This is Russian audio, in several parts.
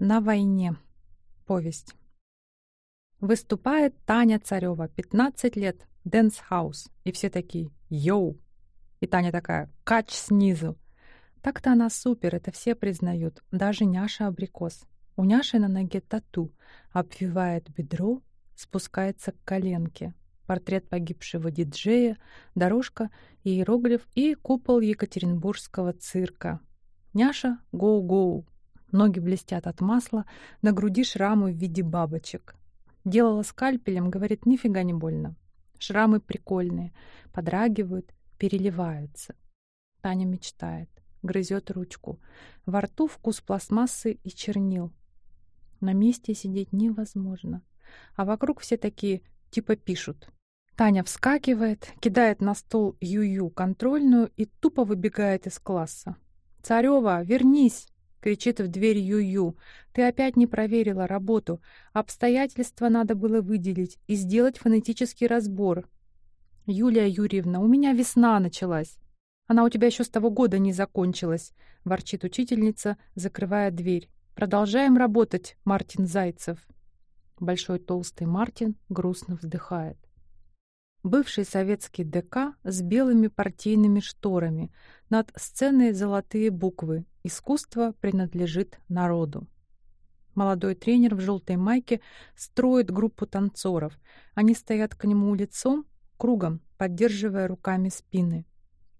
На войне. Повесть. Выступает Таня Царева, 15 лет, dance house. И все такие «Йоу!» И Таня такая «Кач снизу!» Так-то она супер, это все признают, даже Няша Абрикос. У Няши на ноге тату, обвивает бедро, спускается к коленке. Портрет погибшего диджея, дорожка, иероглиф и купол Екатеринбургского цирка. Няша «Гоу-гоу!» Ноги блестят от масла, на груди шрамы в виде бабочек. Делала скальпелем, говорит, нифига не больно. Шрамы прикольные, подрагивают, переливаются. Таня мечтает, грызет ручку. Во рту вкус пластмассы и чернил. На месте сидеть невозможно. А вокруг все такие, типа пишут. Таня вскакивает, кидает на стол Ю-Ю контрольную и тупо выбегает из класса. «Царева, вернись!» — кричит в дверь Ю-Ю. «Ты опять не проверила работу. Обстоятельства надо было выделить и сделать фонетический разбор». «Юлия Юрьевна, у меня весна началась. Она у тебя еще с того года не закончилась», — ворчит учительница, закрывая дверь. «Продолжаем работать, Мартин Зайцев». Большой толстый Мартин грустно вздыхает. Бывший советский ДК с белыми партийными шторами. Над сценой золотые буквы «Искусство принадлежит народу». Молодой тренер в желтой майке строит группу танцоров. Они стоят к нему лицом, кругом, поддерживая руками спины.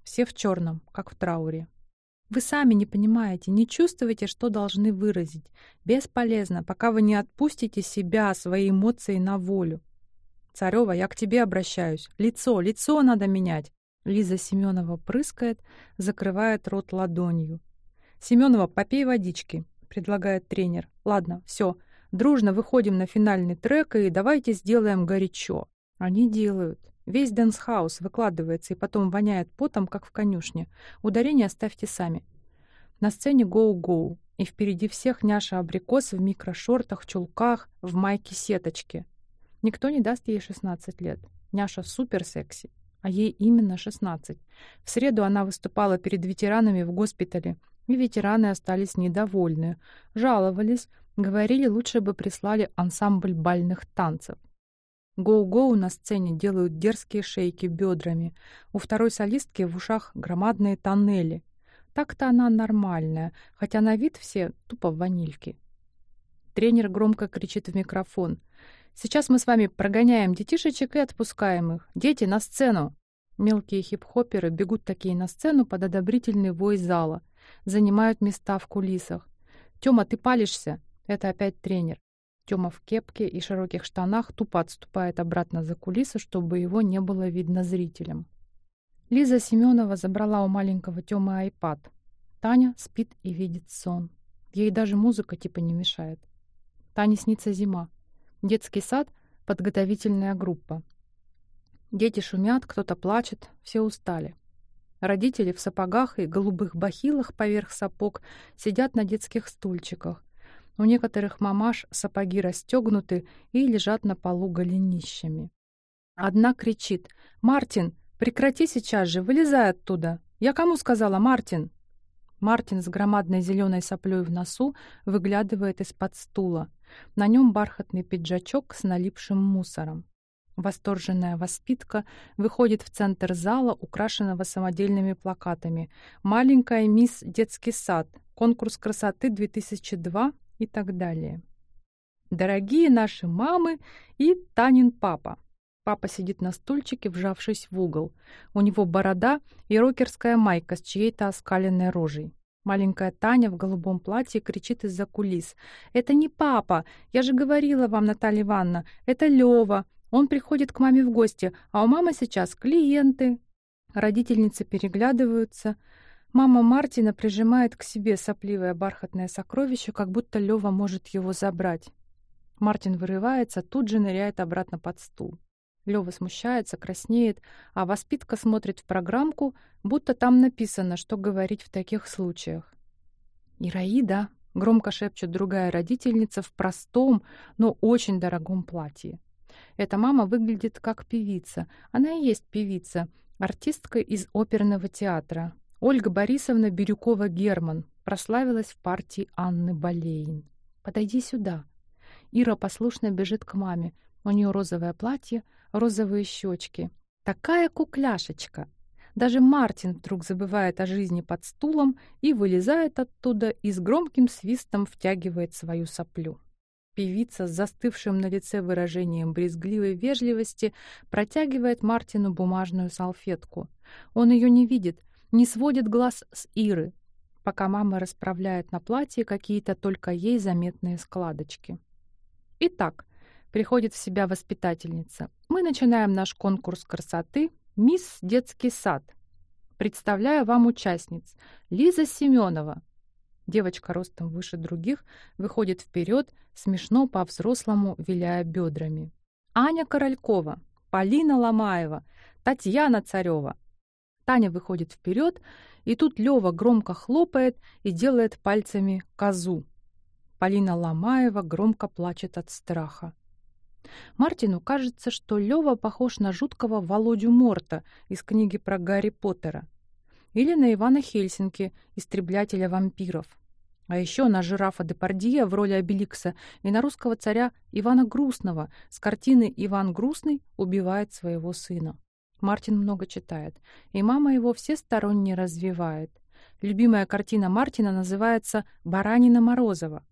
Все в черном, как в трауре. Вы сами не понимаете, не чувствуете, что должны выразить. Бесполезно, пока вы не отпустите себя, свои эмоции на волю. «Царева, я к тебе обращаюсь. Лицо, лицо надо менять!» Лиза Семенова прыскает, закрывает рот ладонью. «Семенова, попей водички», — предлагает тренер. «Ладно, все. Дружно выходим на финальный трек и давайте сделаем горячо». Они делают. Весь dance house выкладывается и потом воняет потом, как в конюшне. Ударение ставьте сами. На сцене go-go. И впереди всех няша абрикос в микрошортах, чулках, в майке-сеточке. Никто не даст ей 16 лет. Няша супер секси, а ей именно 16. В среду она выступала перед ветеранами в госпитале, и ветераны остались недовольны. Жаловались, говорили, лучше бы прислали ансамбль бальных танцев. Гоу-гоу на сцене делают дерзкие шейки бедрами. У второй солистки в ушах громадные тоннели. Так-то она нормальная, хотя на вид все тупо ванильки. Тренер громко кричит в микрофон. Сейчас мы с вами прогоняем детишечек и отпускаем их. Дети, на сцену!» Мелкие хип-хоперы бегут такие на сцену под одобрительный вой зала. Занимают места в кулисах. «Тёма, ты палишься?» Это опять тренер. Тёма в кепке и широких штанах тупо отступает обратно за кулисы, чтобы его не было видно зрителям. Лиза Семенова забрала у маленького Тёмы айпад. Таня спит и видит сон. Ей даже музыка типа не мешает. Тане снится зима. Детский сад — подготовительная группа. Дети шумят, кто-то плачет, все устали. Родители в сапогах и голубых бахилах поверх сапог сидят на детских стульчиках. У некоторых мамаш сапоги расстегнуты и лежат на полу голенищами. Одна кричит «Мартин, прекрати сейчас же, вылезай оттуда!» «Я кому сказала, Мартин?» Мартин с громадной зеленой соплей в носу выглядывает из-под стула. На нем бархатный пиджачок с налипшим мусором. Восторженная воспитка выходит в центр зала, украшенного самодельными плакатами. «Маленькая мисс Детский сад», «Конкурс красоты 2002» и так далее. Дорогие наши мамы и Танин папа. Папа сидит на стульчике, вжавшись в угол. У него борода и рокерская майка с чьей-то оскаленной рожей. Маленькая Таня в голубом платье кричит из-за кулис. «Это не папа! Я же говорила вам, Наталья Ивановна, это Лёва. Он приходит к маме в гости, а у мамы сейчас клиенты». Родительницы переглядываются. Мама Мартина прижимает к себе сопливое бархатное сокровище, как будто Лёва может его забрать. Мартин вырывается, тут же ныряет обратно под стул. Лёва смущается, краснеет, а воспитка смотрит в программку, будто там написано, что говорить в таких случаях. «Ираида», — громко шепчет другая родительница в простом, но очень дорогом платье. Эта мама выглядит как певица. Она и есть певица, артистка из оперного театра. Ольга Борисовна Бирюкова-Герман прославилась в партии Анны Болейн. «Подойди сюда». Ира послушно бежит к маме. У нее розовое платье, розовые щечки. Такая кукляшечка. Даже Мартин вдруг забывает о жизни под стулом и вылезает оттуда и с громким свистом втягивает свою соплю. Певица с застывшим на лице выражением брезгливой вежливости протягивает Мартину бумажную салфетку. Он ее не видит, не сводит глаз с Иры, пока мама расправляет на платье какие-то только ей заметные складочки. Итак, приходит в себя воспитательница. Мы начинаем наш конкурс красоты «Мисс Детский сад». Представляю вам участниц. Лиза Семенова, Девочка ростом выше других выходит вперед, смешно по-взрослому виляя бедрами. Аня Королькова, Полина Ломаева, Татьяна Царева. Таня выходит вперед, и тут Лева громко хлопает и делает пальцами козу. Полина Ломаева громко плачет от страха. Мартину кажется, что Лева похож на жуткого Володю Морта из книги про Гарри Поттера или на Ивана Хельсинки, истреблятеля вампиров. А еще на жирафа Депардье в роли Обеликса и на русского царя Ивана Грустного с картины «Иван Грустный убивает своего сына». Мартин много читает, и мама его всесторонне развивает. Любимая картина Мартина называется «Баранина Морозова».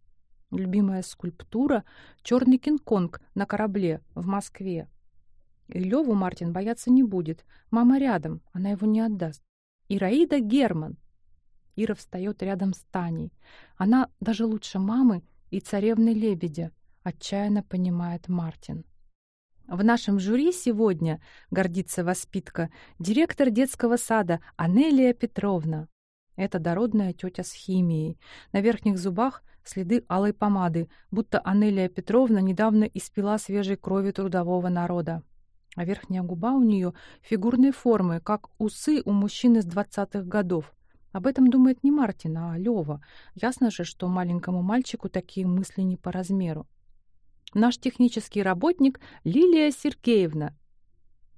Любимая скульптура — черный Кинг-Конг на корабле в Москве. И Леву Мартин бояться не будет. Мама рядом, она его не отдаст. Ираида Герман. Ира встает рядом с Таней. Она даже лучше мамы и царевны лебедя, отчаянно понимает Мартин. В нашем жюри сегодня, гордится воспитка, директор детского сада Анелия Петровна. Это дородная тетя с химией. На верхних зубах следы алой помады, будто Анелия Петровна недавно испила свежей крови трудового народа а верхняя губа у нее фигурной формы, как усы у мужчины с двадцатых годов. Об этом думает не Мартин, а Лева. Ясно же, что маленькому мальчику такие мысли не по размеру. Наш технический работник Лилия Сергеевна.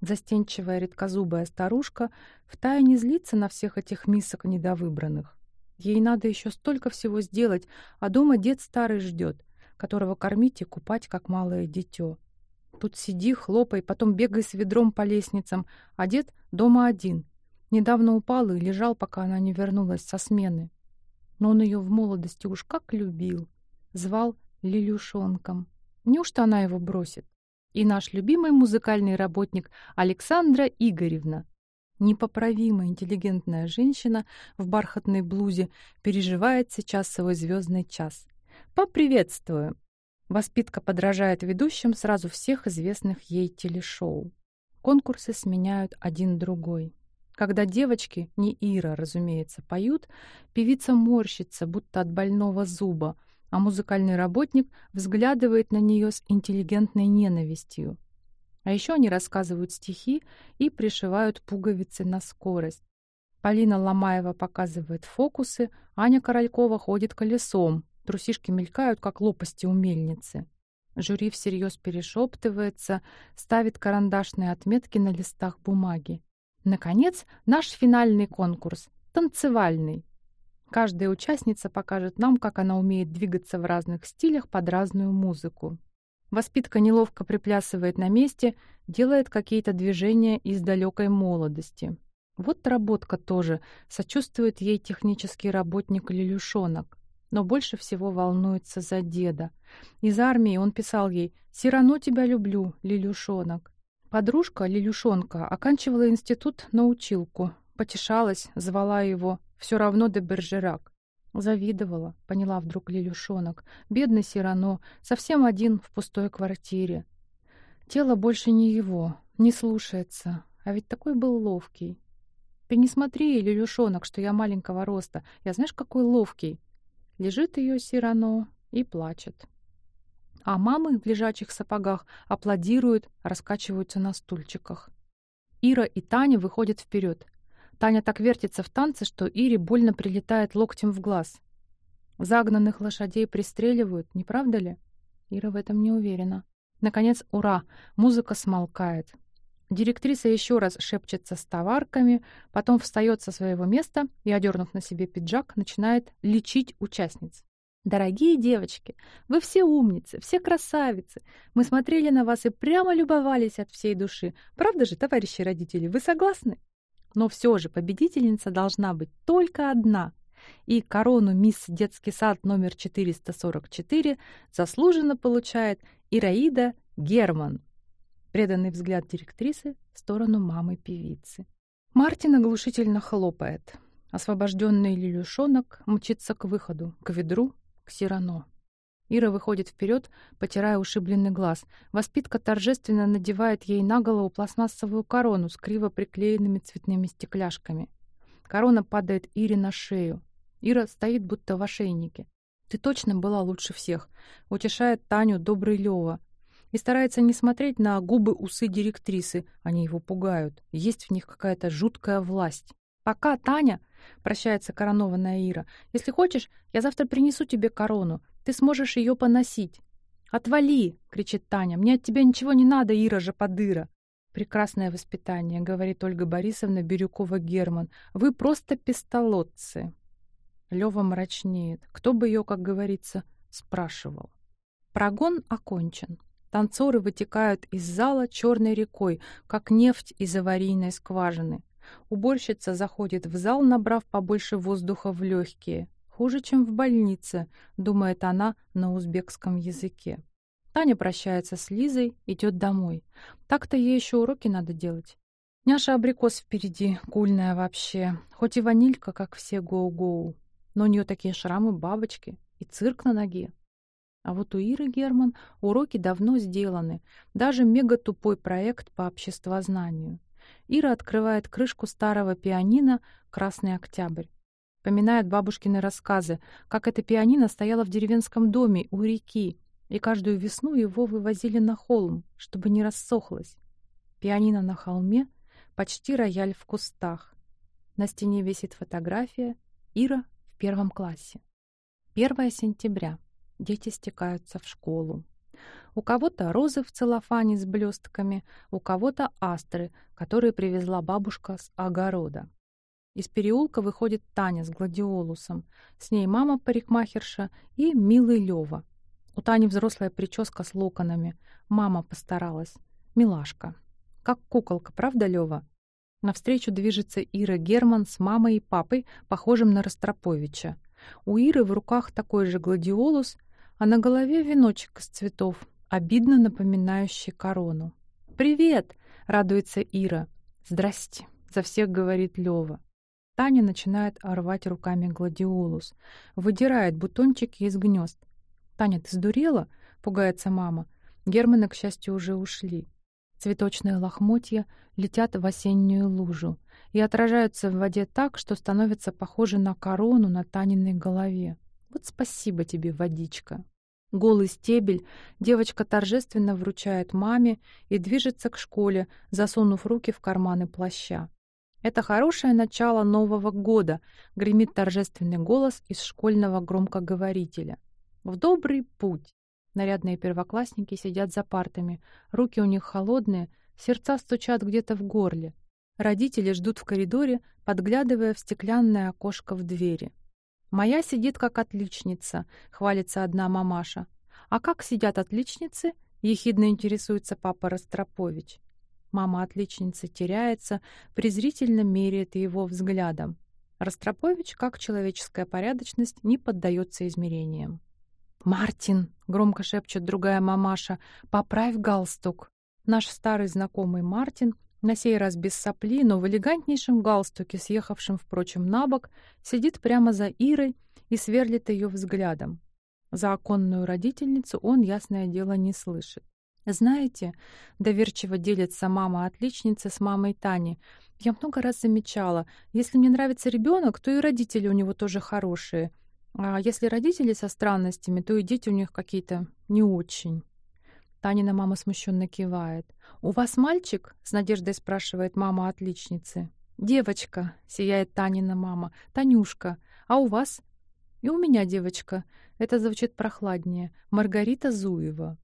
Застенчивая редкозубая старушка втайне злится на всех этих мисок недовыбранных. Ей надо еще столько всего сделать, а дома дед старый ждет, которого кормить и купать, как малое дитё. Тут сиди, хлопай, потом бегай с ведром по лестницам, а дед дома один. Недавно упал и лежал, пока она не вернулась со смены. Но он ее в молодости уж как любил. Звал Лилюшонком. Неужто она его бросит? И наш любимый музыкальный работник Александра Игоревна. Непоправимо интеллигентная женщина в бархатной блузе переживает сейчас свой звездный час. Поприветствую! Воспитка подражает ведущим сразу всех известных ей телешоу. Конкурсы сменяют один другой. Когда девочки, не Ира, разумеется, поют, певица морщится, будто от больного зуба, а музыкальный работник взглядывает на нее с интеллигентной ненавистью. А еще они рассказывают стихи и пришивают пуговицы на скорость. Полина Ломаева показывает фокусы, Аня Королькова ходит колесом, Трусишки мелькают, как лопасти у мельницы. Жюри всерьез перешептывается, ставит карандашные отметки на листах бумаги. Наконец, наш финальный конкурс — танцевальный. Каждая участница покажет нам, как она умеет двигаться в разных стилях под разную музыку. Воспитка неловко приплясывает на месте, делает какие-то движения из далекой молодости. Вот работка тоже, сочувствует ей технический работник Лилюшонок но больше всего волнуется за деда. Из армии он писал ей «Все равно тебя люблю, Лилюшонок». Подружка Лилюшонка оканчивала институт на училку, потешалась, звала его «Все равно де Бержерак». Завидовала, поняла вдруг Лилюшонок. Бедный Сирано, совсем один в пустой квартире. Тело больше не его, не слушается, а ведь такой был ловкий. Ты не смотри, Лилюшонок, что я маленького роста. Я знаешь, какой ловкий. Лежит ее Сирано и плачет. А мамы в лежачих сапогах аплодируют, раскачиваются на стульчиках. Ира и Таня выходят вперед. Таня так вертится в танце, что Ире больно прилетает локтем в глаз. Загнанных лошадей пристреливают, не правда ли? Ира в этом не уверена. Наконец, ура! Музыка смолкает. Директриса еще раз шепчется с товарками, потом встает со своего места и, одернув на себе пиджак, начинает лечить участниц. Дорогие девочки, вы все умницы, все красавицы. Мы смотрели на вас и прямо любовались от всей души. Правда же, товарищи родители, вы согласны? Но все же победительница должна быть только одна. И корону «Мисс Детский сад» номер 444 заслуженно получает Ираида Герман. Преданный взгляд директрисы в сторону мамы-певицы. Мартин оглушительно хлопает. Освобожденный Лилюшонок мчится к выходу, к ведру, к Сирано. Ира выходит вперед, потирая ушибленный глаз. Воспитка торжественно надевает ей на голову пластмассовую корону с криво приклеенными цветными стекляшками. Корона падает Ире на шею. Ира стоит будто в ошейнике. «Ты точно была лучше всех», — утешает Таню добрый Лёва. И старается не смотреть на губы-усы директрисы, они его пугают. Есть в них какая-то жуткая власть. «Пока, Таня!» — прощается коронованная Ира. «Если хочешь, я завтра принесу тебе корону. Ты сможешь ее поносить». «Отвали!» — кричит Таня. «Мне от тебя ничего не надо, Ира же подыра!» «Прекрасное воспитание», — говорит Ольга Борисовна Бирюкова-Герман. «Вы просто пистолотцы». Лёва мрачнеет. Кто бы ее, как говорится, спрашивал. Прогон окончен. Танцоры вытекают из зала черной рекой, как нефть из аварийной скважины. Уборщица заходит в зал, набрав побольше воздуха в легкие. Хуже, чем в больнице, думает она на узбекском языке. Таня прощается с Лизой, идет домой. Так-то ей еще уроки надо делать. Няша абрикос впереди, кульная вообще. Хоть и ванилька, как все гоу-гоу. Но у нее такие шрамы, бабочки и цирк на ноге. А вот у Иры Герман уроки давно сделаны. Даже мега-тупой проект по обществознанию. Ира открывает крышку старого пианино «Красный октябрь». Поминает бабушкины рассказы, как это пианино стояло в деревенском доме у реки, и каждую весну его вывозили на холм, чтобы не рассохлось. Пианино на холме, почти рояль в кустах. На стене висит фотография Ира в первом классе. 1 сентября. Дети стекаются в школу. У кого-то розы в целлофане с блестками, у кого-то астры, которые привезла бабушка с огорода. Из переулка выходит Таня с гладиолусом. С ней мама-парикмахерша и милый Лёва. У Тани взрослая прическа с локонами. Мама постаралась. Милашка. Как куколка, правда, Лёва? Навстречу движется Ира Герман с мамой и папой, похожим на Ростроповича. У Иры в руках такой же гладиолус, а на голове веночек из цветов, обидно напоминающий корону. «Привет!» — радуется Ира. «Здрасте!» — за всех говорит Лёва. Таня начинает рвать руками гладиолус, выдирает бутончики из гнезд. «Таня, ты сдурела?» — пугается мама. Германы, к счастью, уже ушли. Цветочные лохмотья летят в осеннюю лужу и отражаются в воде так, что становятся похожи на корону на Таниной голове. Вот спасибо тебе, водичка. Голый стебель девочка торжественно вручает маме и движется к школе, засунув руки в карманы плаща. «Это хорошее начало Нового года», — гремит торжественный голос из школьного громкоговорителя. «В добрый путь!» Нарядные первоклассники сидят за партами, руки у них холодные, сердца стучат где-то в горле. Родители ждут в коридоре, подглядывая в стеклянное окошко в двери. «Моя сидит как отличница», — хвалится одна мамаша. «А как сидят отличницы?» — ехидно интересуется папа Ростропович. Мама отличницы теряется, презрительно меряет его взглядом. Ростропович, как человеческая порядочность, не поддается измерениям. «Мартин!» — громко шепчет другая мамаша. «Поправь галстук!» Наш старый знакомый Мартин на сей раз без сопли, но в элегантнейшем галстуке, съехавшем, впрочем, на бок, сидит прямо за Ирой и сверлит ее взглядом. За оконную родительницу он, ясное дело, не слышит. «Знаете», — доверчиво делится мама-отличница с мамой Тани, «я много раз замечала, если мне нравится ребенок, то и родители у него тоже хорошие. А если родители со странностями, то и дети у них какие-то не очень». Танина мама смущенно кивает. «У вас мальчик?» — с надеждой спрашивает мама отличницы. «Девочка», — сияет Танина мама. «Танюшка. А у вас?» «И у меня девочка». Это звучит прохладнее. Маргарита Зуева.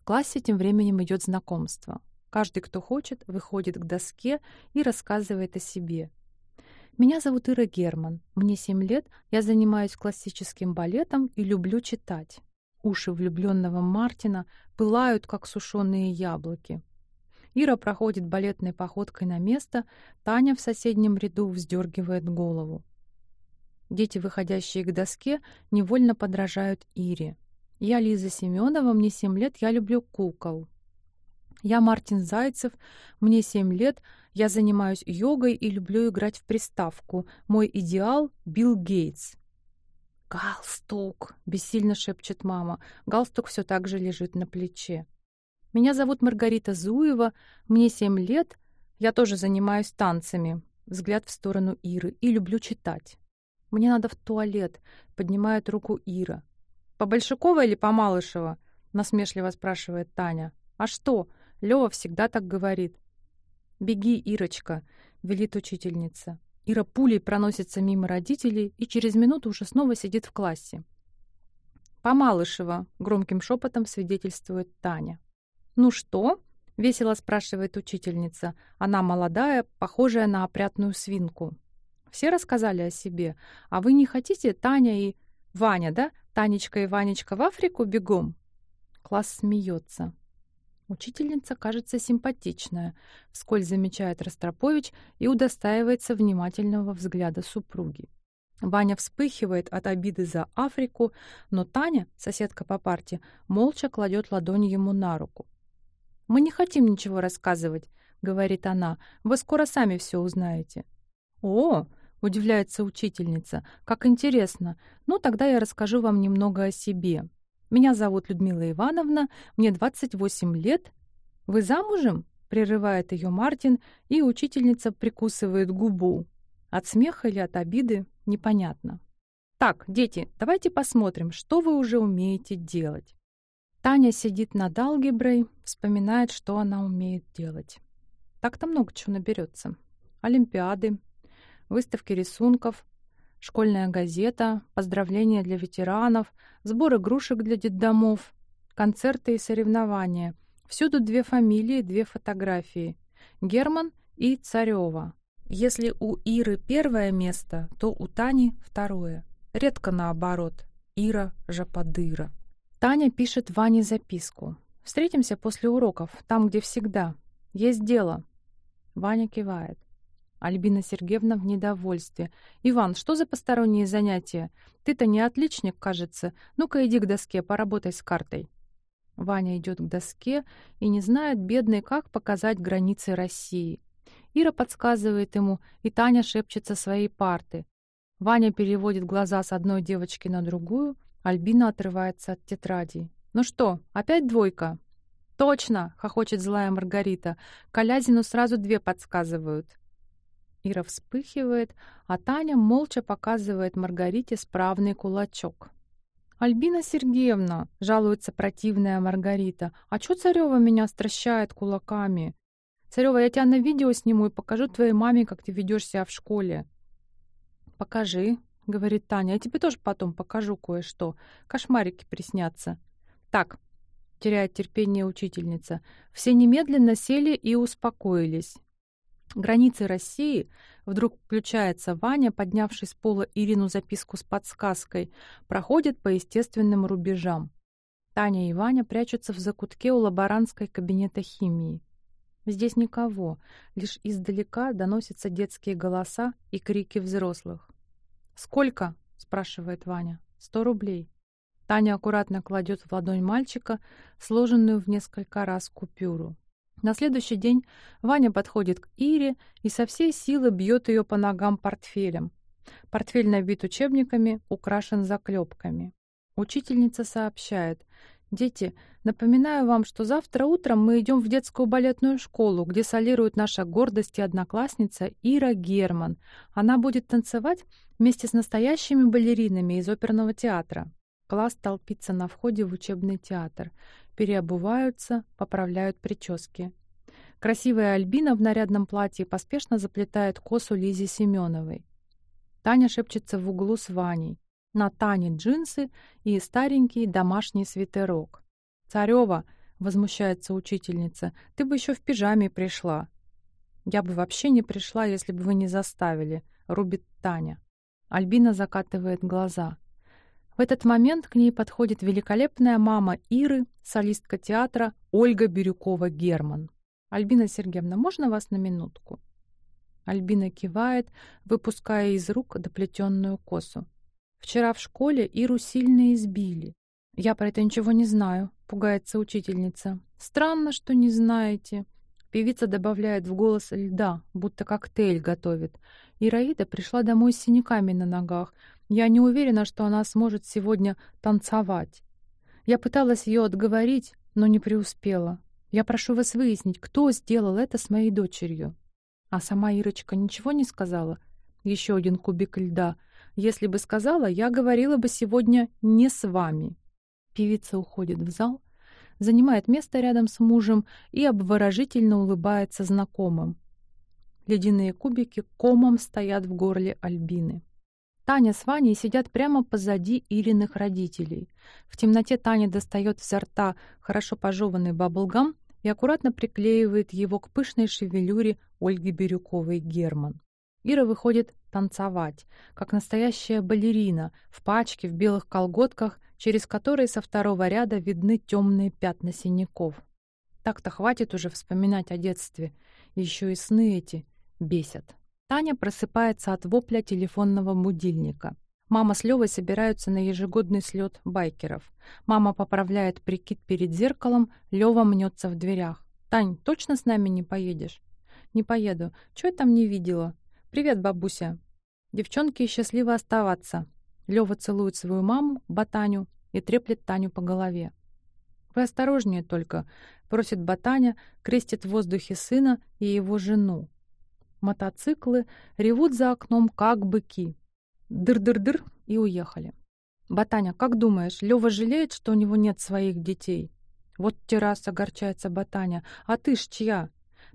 В классе тем временем идет знакомство. Каждый, кто хочет, выходит к доске и рассказывает о себе. Меня зовут Ира Герман. Мне 7 лет, я занимаюсь классическим балетом и люблю читать. Уши влюбленного Мартина пылают, как сушеные яблоки. Ира проходит балетной походкой на место, Таня в соседнем ряду вздергивает голову. Дети, выходящие к доске, невольно подражают Ире. Я Лиза Семенова, мне 7 лет, я люблю кукол. Я Мартин Зайцев, мне 7 лет, я занимаюсь йогой и люблю играть в приставку. Мой идеал — Билл Гейтс. «Галстук!» — бессильно шепчет мама. Галстук все так же лежит на плече. «Меня зовут Маргарита Зуева, мне семь лет, я тоже занимаюсь танцами». Взгляд в сторону Иры. «И люблю читать». «Мне надо в туалет», — поднимает руку Ира. «По Большакова или по Малышева?» — насмешливо спрашивает Таня. «А что? Лёва всегда так говорит». «Беги, Ирочка», — велит учительница. Ира пулей проносится мимо родителей и через минуту уже снова сидит в классе. «Помалышева», — громким шепотом свидетельствует Таня. «Ну что?» — весело спрашивает учительница. Она молодая, похожая на опрятную свинку. «Все рассказали о себе. А вы не хотите, Таня и... Ваня, да? Танечка и Ванечка в Африку бегом?» Класс смеется. Учительница кажется симпатичная, вскользь замечает Ростропович и удостаивается внимательного взгляда супруги. Ваня вспыхивает от обиды за Африку, но Таня, соседка по парте, молча кладет ладонь ему на руку. «Мы не хотим ничего рассказывать», — говорит она. «Вы скоро сами все узнаете». «О!» — удивляется учительница. «Как интересно. Ну, тогда я расскажу вам немного о себе. Меня зовут Людмила Ивановна, мне 28 лет. Вы замужем?» — прерывает ее Мартин, и учительница прикусывает губу. От смеха или от обиды непонятно. «Так, дети, давайте посмотрим, что вы уже умеете делать». Таня сидит над алгеброй, вспоминает, что она умеет делать. Так-то много чего наберется. Олимпиады, выставки рисунков, школьная газета, поздравления для ветеранов, сбор игрушек для детдомов, концерты и соревнования. Всюду две фамилии, две фотографии. Герман и Царева. Если у Иры первое место, то у Тани второе. Редко наоборот. Ира Жападыра. Таня пишет Ване записку. «Встретимся после уроков, там, где всегда. Есть дело». Ваня кивает. Альбина Сергеевна в недовольстве. «Иван, что за посторонние занятия? Ты-то не отличник, кажется. Ну-ка иди к доске, поработай с картой». Ваня идет к доске и не знает, бедный, как показать границы России. Ира подсказывает ему, и Таня шепчет со своей парты. Ваня переводит глаза с одной девочки на другую, Альбина отрывается от тетради. «Ну что, опять двойка?» «Точно!» — хохочет злая Маргарита. «Колязину сразу две подсказывают». Ира вспыхивает, а Таня молча показывает Маргарите справный кулачок. «Альбина Сергеевна!» — жалуется противная Маргарита. «А чё Царёва меня стращает кулаками?» «Царёва, я тебя на видео сниму и покажу твоей маме, как ты ведёшь себя в школе». «Покажи», — говорит Таня. «Я тебе тоже потом покажу кое-что. Кошмарики приснятся». «Так», — теряет терпение учительница. Все немедленно сели и успокоились. Границы России вдруг включается Ваня, поднявший с пола Ирину записку с подсказкой, проходит по естественным рубежам. Таня и Ваня прячутся в закутке у лаборантской кабинета химии. Здесь никого, лишь издалека доносятся детские голоса и крики взрослых. «Сколько?» — спрашивает Ваня. «Сто рублей». Таня аккуратно кладет в ладонь мальчика сложенную в несколько раз купюру. На следующий день Ваня подходит к Ире и со всей силы бьет ее по ногам портфелем. Портфель набит учебниками, украшен заклепками. Учительница сообщает. «Дети, напоминаю вам, что завтра утром мы идем в детскую балетную школу, где солирует наша гордость и одноклассница Ира Герман. Она будет танцевать вместе с настоящими балеринами из оперного театра». Класс толпится на входе в учебный театр переобуваются, поправляют прически. Красивая Альбина в нарядном платье поспешно заплетает косу Лизе Семеновой. Таня шепчется в углу с Ваней. На Тане джинсы и старенький домашний свитерок. «Царева!» — возмущается учительница. «Ты бы еще в пижаме пришла». «Я бы вообще не пришла, если бы вы не заставили», — рубит Таня. Альбина закатывает глаза. В этот момент к ней подходит великолепная мама Иры, солистка театра Ольга Бирюкова-Герман. «Альбина Сергеевна, можно вас на минутку?» Альбина кивает, выпуская из рук доплетенную косу. «Вчера в школе Иру сильно избили. Я про это ничего не знаю», — пугается учительница. «Странно, что не знаете». Певица добавляет в голос льда, будто коктейль готовит. Ираида пришла домой с синяками на ногах. Я не уверена, что она сможет сегодня танцевать. Я пыталась ее отговорить, но не преуспела. Я прошу вас выяснить, кто сделал это с моей дочерью. А сама Ирочка ничего не сказала? Еще один кубик льда. Если бы сказала, я говорила бы сегодня не с вами. Певица уходит в зал, занимает место рядом с мужем и обворожительно улыбается знакомым. Ледяные кубики комом стоят в горле Альбины. Таня с Ваней сидят прямо позади Ириных родителей. В темноте Таня достает изо рта хорошо пожеванный баблгам и аккуратно приклеивает его к пышной шевелюре Ольги Бирюковой Герман. Ира выходит танцевать, как настоящая балерина, в пачке, в белых колготках, через которые со второго ряда видны темные пятна синяков. Так-то хватит уже вспоминать о детстве. Еще и сны эти бесят. Таня просыпается от вопля телефонного будильника. Мама с Левой собираются на ежегодный слет байкеров. Мама поправляет прикид перед зеркалом, Лева мнется в дверях. «Тань, точно с нами не поедешь?» «Не поеду. Чего я там не видела?» «Привет, бабуся!» Девчонки счастливо оставаться. Лева целует свою маму, Батаню, и треплет Таню по голове. «Вы осторожнее только», — просит Батаня, крестит в воздухе сына и его жену. Мотоциклы ревут за окном, как быки. Дыр-дыр-дыр и уехали. «Батаня, как думаешь, Лёва жалеет, что у него нет своих детей?» «Вот терраса, огорчается Батаня. А ты ж чья?»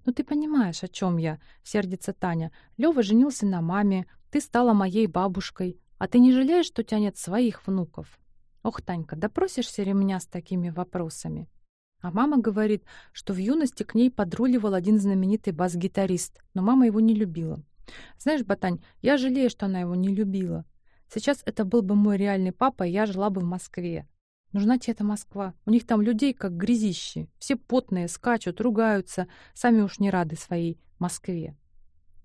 «Ну ты понимаешь, о чем я?» — сердится Таня. «Лёва женился на маме, ты стала моей бабушкой. А ты не жалеешь, что у тебя нет своих внуков?» «Ох, Танька, да просишься ремня с такими вопросами?» А мама говорит, что в юности к ней подруливал один знаменитый бас-гитарист, но мама его не любила. Знаешь, Батань, я жалею, что она его не любила. Сейчас это был бы мой реальный папа, и я жила бы в Москве. Нужна тебе эта Москва. У них там людей как грязищи. Все потные, скачут, ругаются. Сами уж не рады своей Москве.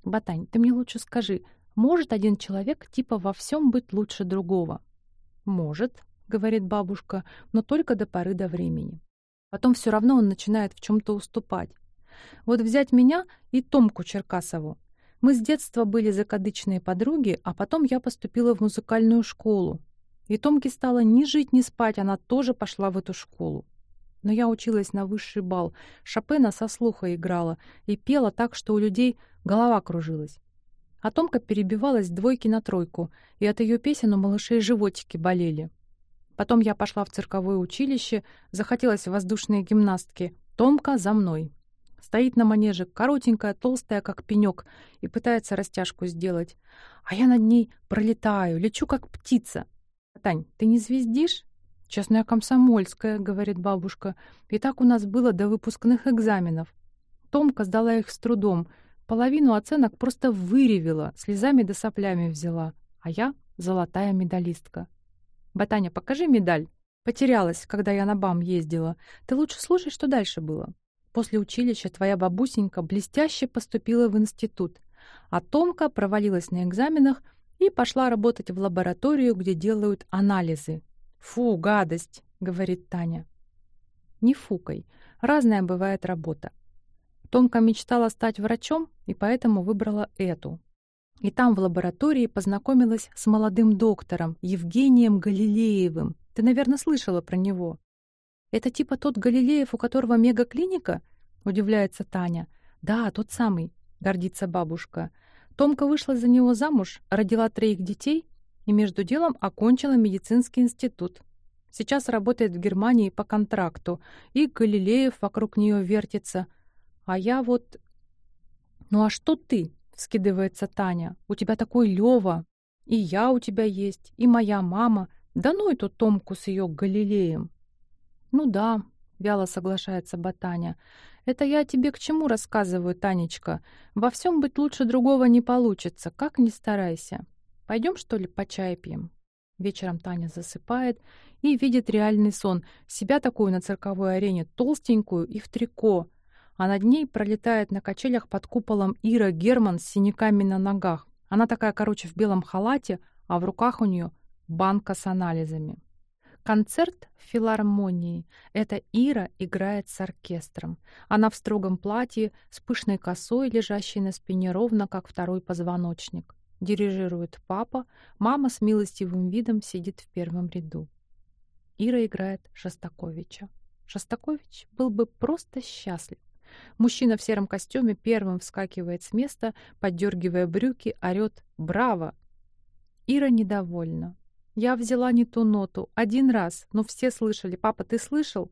Батань, ты мне лучше скажи, может один человек типа во всем быть лучше другого? Может, говорит бабушка, но только до поры до времени. Потом все равно он начинает в чем-то уступать. Вот взять меня и Томку Черкасову. Мы с детства были закадычные подруги, а потом я поступила в музыкальную школу. И Томке стало ни жить, ни спать, она тоже пошла в эту школу. Но я училась на высший бал, Шопена со слуха играла и пела так, что у людей голова кружилась. А Томка перебивалась двойки на тройку, и от ее песен у малышей животики болели. Потом я пошла в цирковое училище, захотелось воздушные гимнастки. Томка за мной. Стоит на манеже, коротенькая, толстая, как пенек, и пытается растяжку сделать. А я над ней пролетаю, лечу, как птица. «Тань, ты не звездишь?» «Честная комсомольская», — говорит бабушка. «И так у нас было до выпускных экзаменов. Томка сдала их с трудом. Половину оценок просто выревела, слезами да соплями взяла. А я — золотая медалистка. «Батаня, покажи медаль». «Потерялась, когда я на БАМ ездила. Ты лучше слушай, что дальше было». После училища твоя бабусенька блестяще поступила в институт, а Томка провалилась на экзаменах и пошла работать в лабораторию, где делают анализы. «Фу, гадость!» — говорит Таня. Не фукай. Разная бывает работа. Томка мечтала стать врачом и поэтому выбрала эту. И там в лаборатории познакомилась с молодым доктором Евгением Галилеевым. Ты, наверное, слышала про него. «Это типа тот Галилеев, у которого мегаклиника?» — удивляется Таня. «Да, тот самый», — гордится бабушка. Томка вышла за него замуж, родила троих детей и между делом окончила медицинский институт. Сейчас работает в Германии по контракту, и Галилеев вокруг нее вертится. А я вот... «Ну а что ты?» — вскидывается Таня. «У тебя такой Лёва. И я у тебя есть, и моя мама. Да ну эту Томку с ее Галилеем!» «Ну да», — вяло соглашается Ботаня. Это я тебе к чему рассказываю, Танечка? Во всем быть лучше другого не получится, как ни старайся. Пойдем, что ли, по чай пьем?» Вечером Таня засыпает и видит реальный сон. Себя такую на цирковой арене, толстенькую и в трико. А над ней пролетает на качелях под куполом Ира Герман с синяками на ногах. Она такая, короче, в белом халате, а в руках у нее банка с анализами. Концерт в филармонии. Это Ира играет с оркестром. Она в строгом платье, с пышной косой, лежащей на спине ровно, как второй позвоночник. Дирижирует папа, мама с милостивым видом сидит в первом ряду. Ира играет Шостаковича. Шостакович был бы просто счастлив. Мужчина в сером костюме первым вскакивает с места, поддергивая брюки, орет «Браво!». Ира недовольна. «Я взяла не ту ноту. Один раз. Но все слышали. Папа, ты слышал?»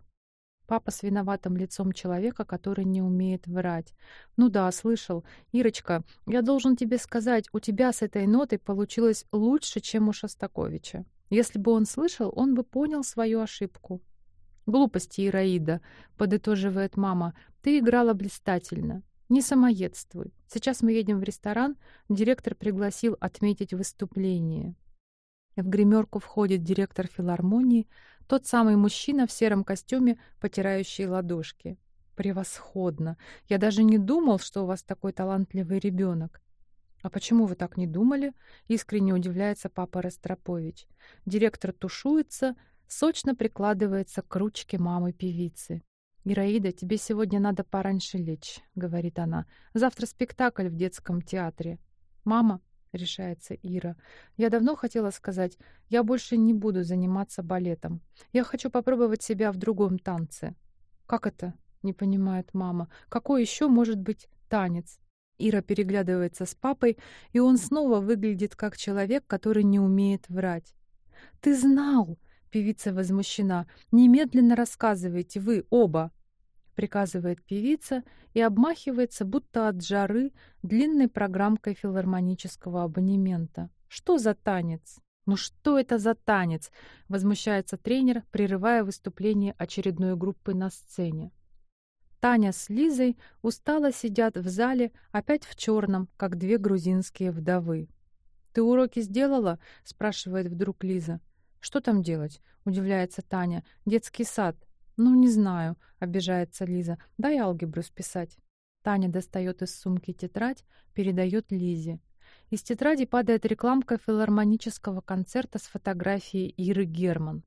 Папа с виноватым лицом человека, который не умеет врать. «Ну да, слышал. Ирочка, я должен тебе сказать, у тебя с этой нотой получилось лучше, чем у Шостаковича. Если бы он слышал, он бы понял свою ошибку. «Глупости, Ираида», — подытоживает мама. «Ты играла блистательно. Не самоедствуй. Сейчас мы едем в ресторан. Директор пригласил отметить выступление». В гримерку входит директор филармонии, тот самый мужчина в сером костюме, потирающий ладошки. «Превосходно! Я даже не думал, что у вас такой талантливый ребенок». «А почему вы так не думали?» — искренне удивляется папа Ростропович. Директор тушуется, сочно прикладывается к ручке мамы-певицы. «Ираида, тебе сегодня надо пораньше лечь», — говорит она. «Завтра спектакль в детском театре». «Мама», — решается Ира, — «я давно хотела сказать, я больше не буду заниматься балетом. Я хочу попробовать себя в другом танце». «Как это?» — не понимает мама. «Какой еще может быть танец?» Ира переглядывается с папой, и он снова выглядит как человек, который не умеет врать. «Ты знал!» Певица возмущена. «Немедленно рассказывайте, вы оба!» Приказывает певица и обмахивается, будто от жары, длинной программкой филармонического абонемента. «Что за танец?» «Ну что это за танец?» — возмущается тренер, прерывая выступление очередной группы на сцене. Таня с Лизой устало сидят в зале, опять в черном, как две грузинские вдовы. «Ты уроки сделала?» — спрашивает вдруг Лиза. «Что там делать?» — удивляется Таня. «Детский сад». «Ну, не знаю», — обижается Лиза. «Дай алгебру списать». Таня достает из сумки тетрадь, передает Лизе. Из тетради падает рекламка филармонического концерта с фотографией Иры Герман.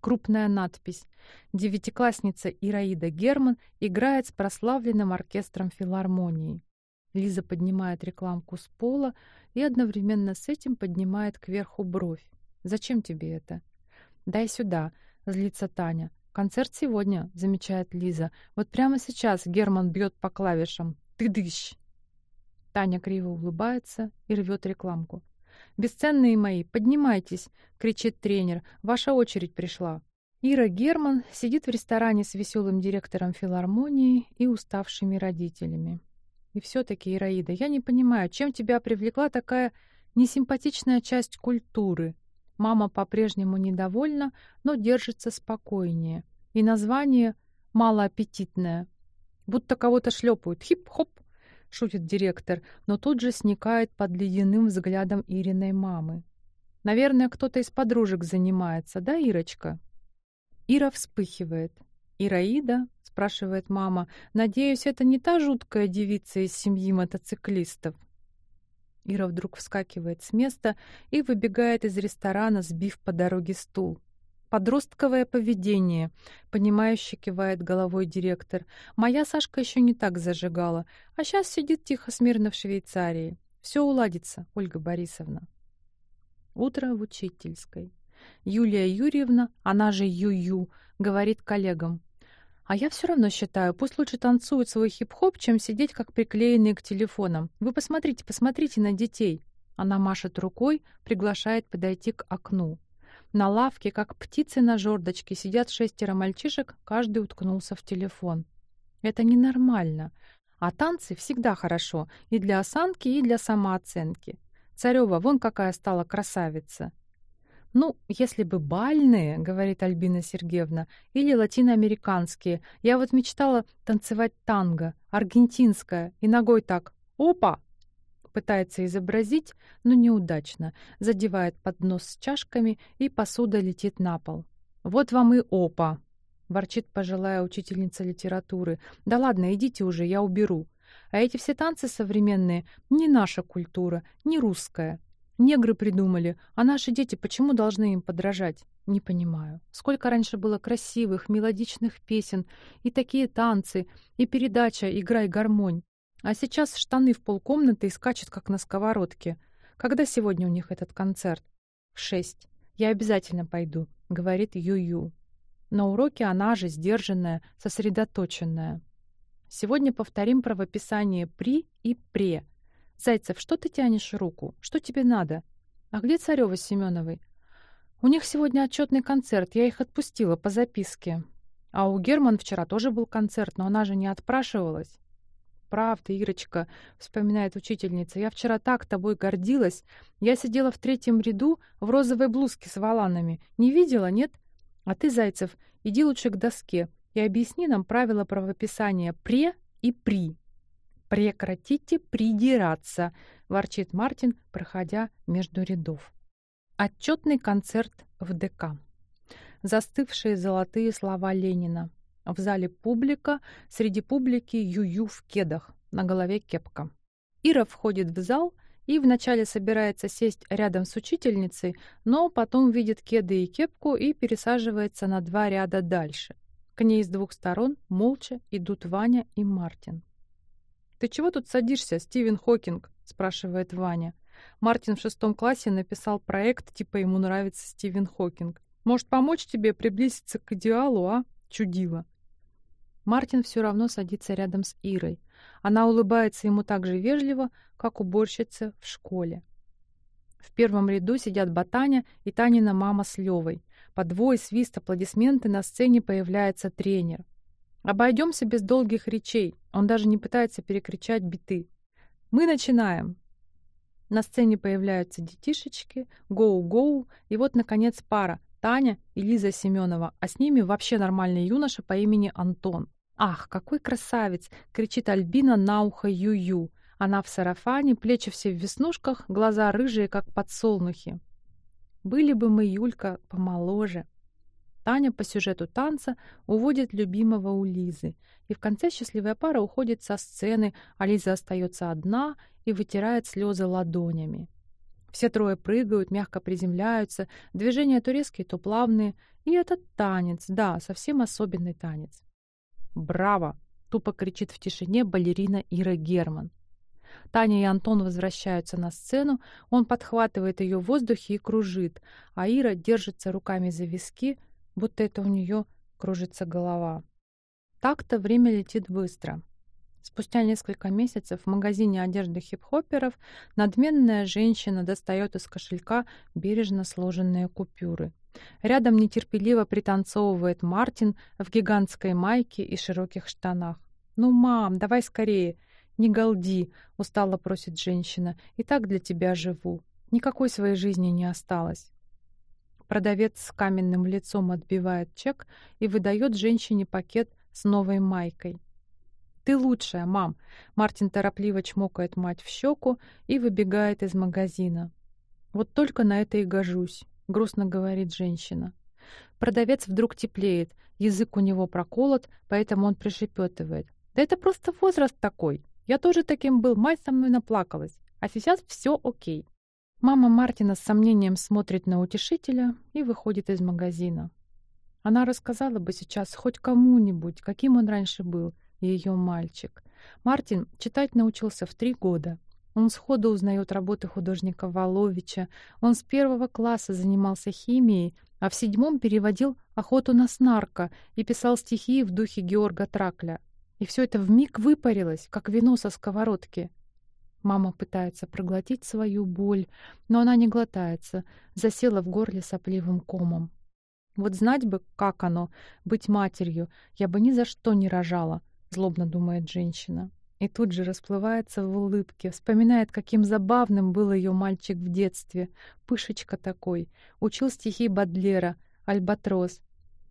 Крупная надпись. Девятиклассница Ираида Герман играет с прославленным оркестром филармонии. Лиза поднимает рекламку с пола и одновременно с этим поднимает кверху бровь. Зачем тебе это? Дай сюда, злится Таня. Концерт сегодня, замечает Лиза. Вот прямо сейчас Герман бьет по клавишам. Ты дыщ. Таня криво улыбается и рвет рекламку. «Бесценные мои, поднимайтесь!» — кричит тренер. «Ваша очередь пришла!» Ира Герман сидит в ресторане с веселым директором филармонии и уставшими родителями. И все-таки, Ираида, я не понимаю, чем тебя привлекла такая несимпатичная часть культуры? Мама по-прежнему недовольна, но держится спокойнее. И название малоаппетитное. Будто кого-то шлепают. Хип-хоп, шутит директор, но тут же сникает под ледяным взглядом Ириной мамы. Наверное, кто-то из подружек занимается, да, Ирочка? Ира вспыхивает. «Ираида?» — спрашивает мама. «Надеюсь, это не та жуткая девица из семьи мотоциклистов?» Ира вдруг вскакивает с места и выбегает из ресторана, сбив по дороге стул. Подростковое поведение, понимающе кивает головой директор. Моя Сашка еще не так зажигала, а сейчас сидит тихо смирно в Швейцарии. Все уладится, Ольга Борисовна. Утро в учительской. Юлия Юрьевна, она же Ю-Ю, говорит коллегам. А я все равно считаю, пусть лучше танцуют свой хип-хоп, чем сидеть как приклеенные к телефонам. Вы посмотрите, посмотрите на детей. Она машет рукой, приглашает подойти к окну. На лавке, как птицы на жердочке, сидят шестеро мальчишек, каждый уткнулся в телефон. Это ненормально. А танцы всегда хорошо и для осанки, и для самооценки. Царева, вон какая стала красавица. «Ну, если бы бальные, — говорит Альбина Сергеевна, — или латиноамериканские. Я вот мечтала танцевать танго, аргентинское, и ногой так «Опа!» Пытается изобразить, но неудачно. Задевает поднос с чашками, и посуда летит на пол. «Вот вам и опа!» — ворчит пожилая учительница литературы. «Да ладно, идите уже, я уберу». А эти все танцы современные — не наша культура, не русская. Негры придумали, а наши дети почему должны им подражать? Не понимаю. Сколько раньше было красивых, мелодичных песен, и такие танцы, и передача «Играй гармонь». А сейчас штаны в полкомнаты и скачут, как на сковородке. Когда сегодня у них этот концерт? В шесть. Я обязательно пойду, говорит Ю-Ю. На уроке она же сдержанная, сосредоточенная. Сегодня повторим правописание «при» и «пре», «Зайцев, что ты тянешь руку? Что тебе надо?» «А где Царёва с Семеновой?» «У них сегодня отчетный концерт, я их отпустила по записке». «А у Герман вчера тоже был концерт, но она же не отпрашивалась». «Правда, Ирочка», — вспоминает учительница, — «я вчера так тобой гордилась. Я сидела в третьем ряду в розовой блузке с воланами. Не видела, нет? А ты, Зайцев, иди лучше к доске и объясни нам правила правописания «пре» и «при». «Прекратите придираться!» — ворчит Мартин, проходя между рядов. Отчетный концерт в ДК. Застывшие золотые слова Ленина. В зале публика, среди публики Ю-Ю в кедах, на голове кепка. Ира входит в зал и вначале собирается сесть рядом с учительницей, но потом видит кеды и кепку и пересаживается на два ряда дальше. К ней с двух сторон молча идут Ваня и Мартин. «Ты чего тут садишься, Стивен Хокинг?» — спрашивает Ваня. Мартин в шестом классе написал проект, типа ему нравится Стивен Хокинг. «Может, помочь тебе приблизиться к идеалу, а? Чудило!» Мартин все равно садится рядом с Ирой. Она улыбается ему так же вежливо, как уборщица в школе. В первом ряду сидят Батаня и Танина мама с Левой. По двое свист аплодисменты на сцене появляется тренер. Обойдемся без долгих речей. Он даже не пытается перекричать биты. Мы начинаем. На сцене появляются детишечки, гоу-гоу, и вот, наконец, пара Таня и Лиза Семенова, а с ними вообще нормальный юноша по имени Антон. «Ах, какой красавец!» — кричит Альбина на ухо Ю-Ю. Она в сарафане, плечи все в веснушках, глаза рыжие, как подсолнухи. «Были бы мы, Юлька, помоложе!» Таня по сюжету танца уводит любимого у Лизы, и в конце счастливая пара уходит со сцены, а Лиза остается одна и вытирает слезы ладонями. Все трое прыгают, мягко приземляются, движения то резкие, то плавные, и этот танец, да, совсем особенный танец. «Браво!» — тупо кричит в тишине балерина Ира Герман. Таня и Антон возвращаются на сцену, он подхватывает ее в воздухе и кружит, а Ира держится руками за виски, будто это у нее кружится голова. Так-то время летит быстро. Спустя несколько месяцев в магазине одежды хип-хоперов надменная женщина достает из кошелька бережно сложенные купюры. Рядом нетерпеливо пританцовывает Мартин в гигантской майке и широких штанах. «Ну, мам, давай скорее!» «Не голди!» — устало просит женщина. «И так для тебя живу. Никакой своей жизни не осталось». Продавец с каменным лицом отбивает чек и выдает женщине пакет с новой майкой. «Ты лучшая, мам!» Мартин торопливо чмокает мать в щеку и выбегает из магазина. «Вот только на это и гожусь», — грустно говорит женщина. Продавец вдруг теплеет, язык у него проколот, поэтому он пришепетывает. «Да это просто возраст такой. Я тоже таким был, мать со мной наплакалась. А сейчас все окей». Мама Мартина с сомнением смотрит на утешителя и выходит из магазина. Она рассказала бы сейчас хоть кому-нибудь, каким он раньше был, ее мальчик. Мартин читать научился в три года. Он сходу узнает работы художника Воловича. Он с первого класса занимался химией, а в седьмом переводил «Охоту на снарка» и писал стихи в духе Георга Тракля. И все это вмиг выпарилось, как вино со сковородки. Мама пытается проглотить свою боль, но она не глотается, засела в горле сопливым комом. Вот знать бы, как оно, быть матерью, я бы ни за что не рожала, злобно думает женщина. И тут же расплывается в улыбке, вспоминает, каким забавным был ее мальчик в детстве. Пышечка такой. Учил стихи Бадлера, Альбатрос.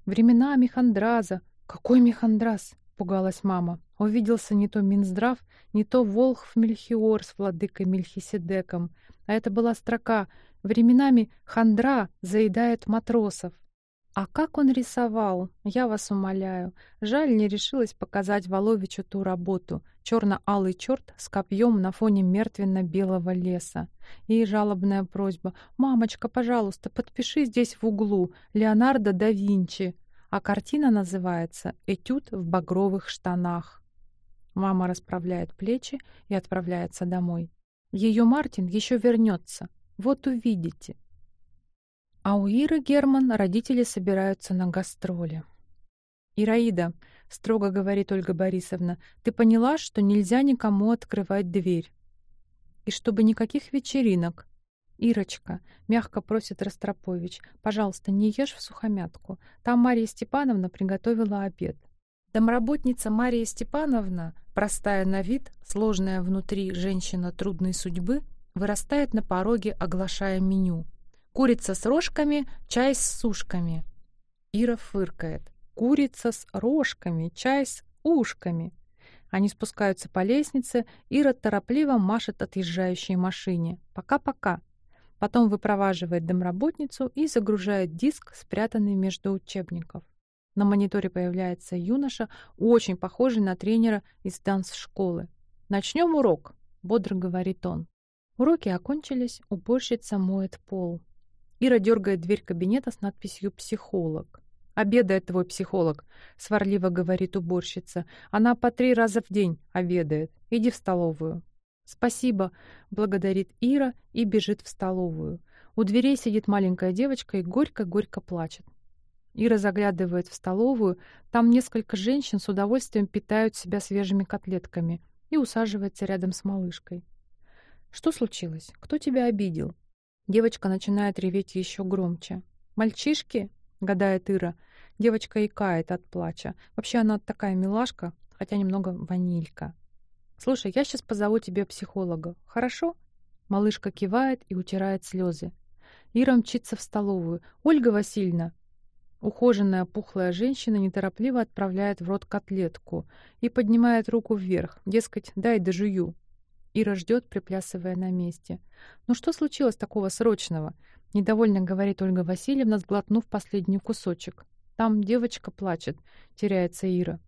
Времена Михандраза. Какой Михандраз? Пугалась мама. Увиделся не то Минздрав, не то Волхв Мельхиор с владыкой Мельхиседеком. А это была строка «Временами хандра заедает матросов». А как он рисовал, я вас умоляю. Жаль, не решилась показать Воловичу ту работу. Черно-алый черт с копьем на фоне мертвенно-белого леса. И жалобная просьба. «Мамочка, пожалуйста, подпиши здесь в углу. Леонардо да Винчи». А картина называется «Этюд в багровых штанах». Мама расправляет плечи и отправляется домой. Ее Мартин еще вернется. Вот увидите. А у Иры Герман родители собираются на гастроли. «Ираида», — строго говорит Ольга Борисовна, «ты поняла, что нельзя никому открывать дверь?» «И чтобы никаких вечеринок». «Ирочка», — мягко просит Ростропович, «пожалуйста, не ешь в сухомятку. Там Мария Степановна приготовила обед». Домработница Мария Степановна, простая на вид, сложная внутри женщина трудной судьбы, вырастает на пороге, оглашая меню — Курица с рожками, чай с сушками. Ира фыркает. Курица с рожками, чай с ушками. Они спускаются по лестнице, Ира торопливо машет отъезжающей машине. Пока-пока. Потом выпроваживает домработницу и загружает диск, спрятанный между учебников. На мониторе появляется юноша, очень похожий на тренера из данс-школы. «Начнем урок», — бодро говорит он. Уроки окончились, уборщица моет пол. Ира дергает дверь кабинета с надписью «Психолог». «Обедает твой психолог», — сварливо говорит уборщица. «Она по три раза в день обедает. Иди в столовую». «Спасибо», — благодарит Ира и бежит в столовую. У дверей сидит маленькая девочка и горько-горько плачет. Ира заглядывает в столовую. Там несколько женщин с удовольствием питают себя свежими котлетками и усаживается рядом с малышкой. «Что случилось? Кто тебя обидел?» Девочка начинает реветь еще громче. «Мальчишки?» — гадает Ира. Девочка икает от плача. Вообще она такая милашка, хотя немного ванилька. «Слушай, я сейчас позову тебе психолога. Хорошо?» Малышка кивает и утирает слезы. Ира мчится в столовую. «Ольга Васильевна!» Ухоженная пухлая женщина неторопливо отправляет в рот котлетку и поднимает руку вверх, дескать, дай дожую. Ира ждет, приплясывая на месте. «Ну что случилось такого срочного?» — недовольно говорит Ольга Васильевна, сглотнув последний кусочек. «Там девочка плачет», — теряется Ира.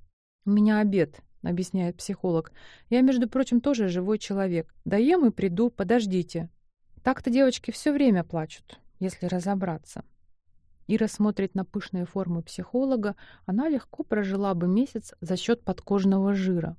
«У меня обед», — объясняет психолог. «Я, между прочим, тоже живой человек. Доем и приду, подождите». Так-то девочки все время плачут, если разобраться. Ира смотрит на пышные формы психолога, она легко прожила бы месяц за счет подкожного жира.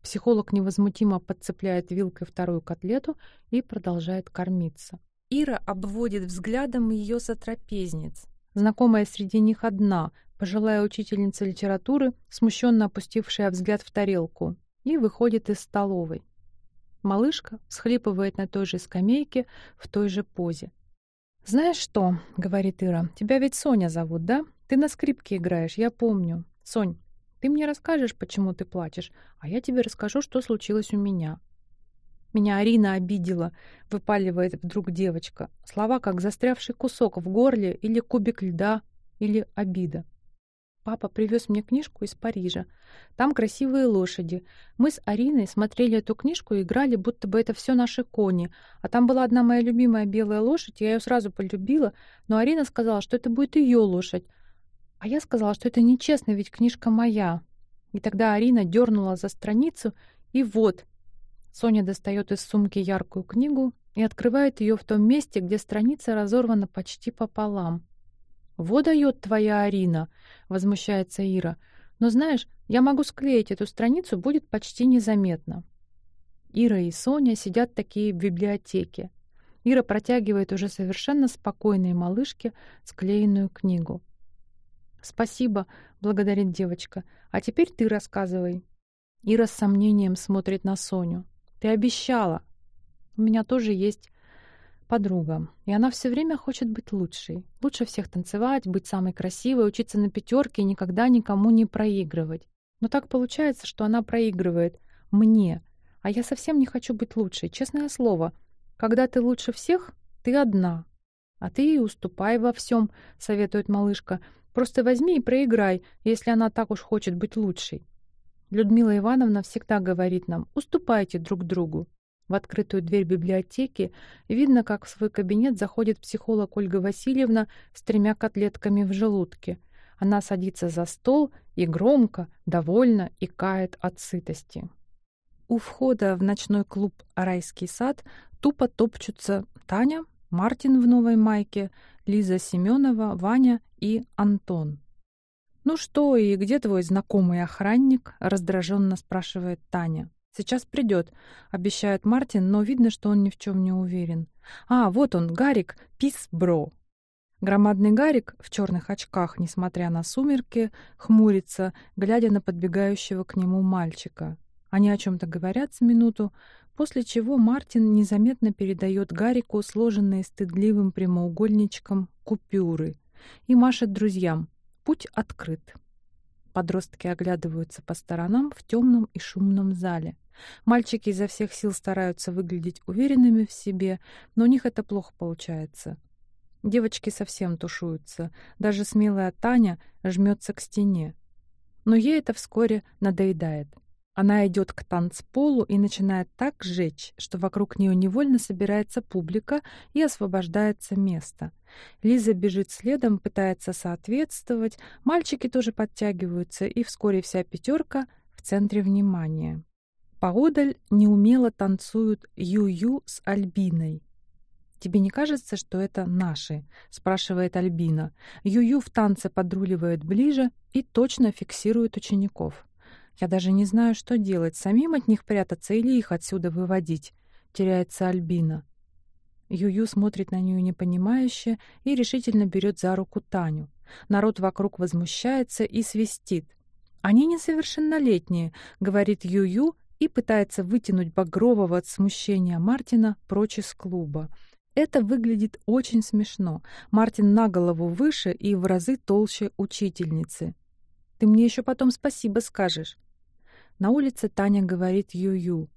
Психолог невозмутимо подцепляет вилкой вторую котлету и продолжает кормиться. Ира обводит взглядом ее сотрапезниц. Знакомая среди них одна, пожилая учительница литературы, смущенно опустившая взгляд в тарелку, и выходит из столовой. Малышка схлипывает на той же скамейке, в той же позе. «Знаешь что?» — говорит Ира. «Тебя ведь Соня зовут, да? Ты на скрипке играешь, я помню. Сонь, ты мне расскажешь, почему ты плачешь, а я тебе расскажу, что случилось у меня. Меня Арина обидела, выпаливает вдруг девочка. Слова, как застрявший кусок в горле или кубик льда, или обида. Папа привез мне книжку из Парижа. Там красивые лошади. Мы с Ариной смотрели эту книжку и играли, будто бы это все наши кони. А там была одна моя любимая белая лошадь, я ее сразу полюбила, но Арина сказала, что это будет ее лошадь. А я сказала, что это нечестно, ведь книжка моя. И тогда Арина дернула за страницу, и вот. Соня достает из сумки яркую книгу и открывает ее в том месте, где страница разорвана почти пополам. «Вот дает твоя Арина!» — возмущается Ира. «Но знаешь, я могу склеить эту страницу, будет почти незаметно». Ира и Соня сидят такие в библиотеке. Ира протягивает уже совершенно спокойной малышке склеенную книгу. «Спасибо», — благодарит девочка. «А теперь ты рассказывай». Ира с сомнением смотрит на Соню. «Ты обещала». «У меня тоже есть подруга, и она все время хочет быть лучшей. Лучше всех танцевать, быть самой красивой, учиться на пятерке и никогда никому не проигрывать. Но так получается, что она проигрывает. мне. А я совсем не хочу быть лучшей, честное слово. Когда ты лучше всех, ты одна. А ты и уступай во всем, советует малышка. Просто возьми и проиграй, если она так уж хочет быть лучшей. Людмила Ивановна всегда говорит нам, уступайте друг другу. В открытую дверь библиотеки видно, как в свой кабинет заходит психолог Ольга Васильевна с тремя котлетками в желудке. Она садится за стол и громко, довольно икает от сытости. У входа в ночной клуб «Райский сад» тупо топчутся Таня, Мартин в новой майке, Лиза Семенова, Ваня и Антон. «Ну что, и где твой знакомый охранник?» — раздраженно спрашивает Таня. «Сейчас придет», — обещает Мартин, но видно, что он ни в чем не уверен. «А, вот он, Гарик, пис-бро». Громадный Гарик в черных очках, несмотря на сумерки, хмурится, глядя на подбегающего к нему мальчика. Они о чем-то говорят с минуту, после чего Мартин незаметно передает Гарику сложенные стыдливым прямоугольничком купюры и машет друзьям. Путь открыт. Подростки оглядываются по сторонам в темном и шумном зале. Мальчики изо всех сил стараются выглядеть уверенными в себе, но у них это плохо получается. Девочки совсем тушуются. Даже смелая Таня жмется к стене. Но ей это вскоре надоедает. Она идет к танцполу и начинает так жечь, что вокруг нее невольно собирается публика и освобождается место. Лиза бежит следом, пытается соответствовать, мальчики тоже подтягиваются, и вскоре вся пятерка в центре внимания. Поодаль неумело танцуют Ю-Ю с Альбиной. «Тебе не кажется, что это наши?» — спрашивает Альбина. Ю-Ю в танце подруливает ближе и точно фиксирует учеников. Я даже не знаю, что делать, самим от них прятаться или их отсюда выводить. Теряется Альбина. Ю-Ю смотрит на нее непонимающе и решительно берет за руку Таню. Народ вокруг возмущается и свистит. «Они несовершеннолетние», — говорит Ю-Ю и пытается вытянуть Багрового от смущения Мартина прочь из клуба. Это выглядит очень смешно. Мартин на голову выше и в разы толще учительницы. «Ты мне еще потом спасибо скажешь». На улице Таня говорит Ю-Ю.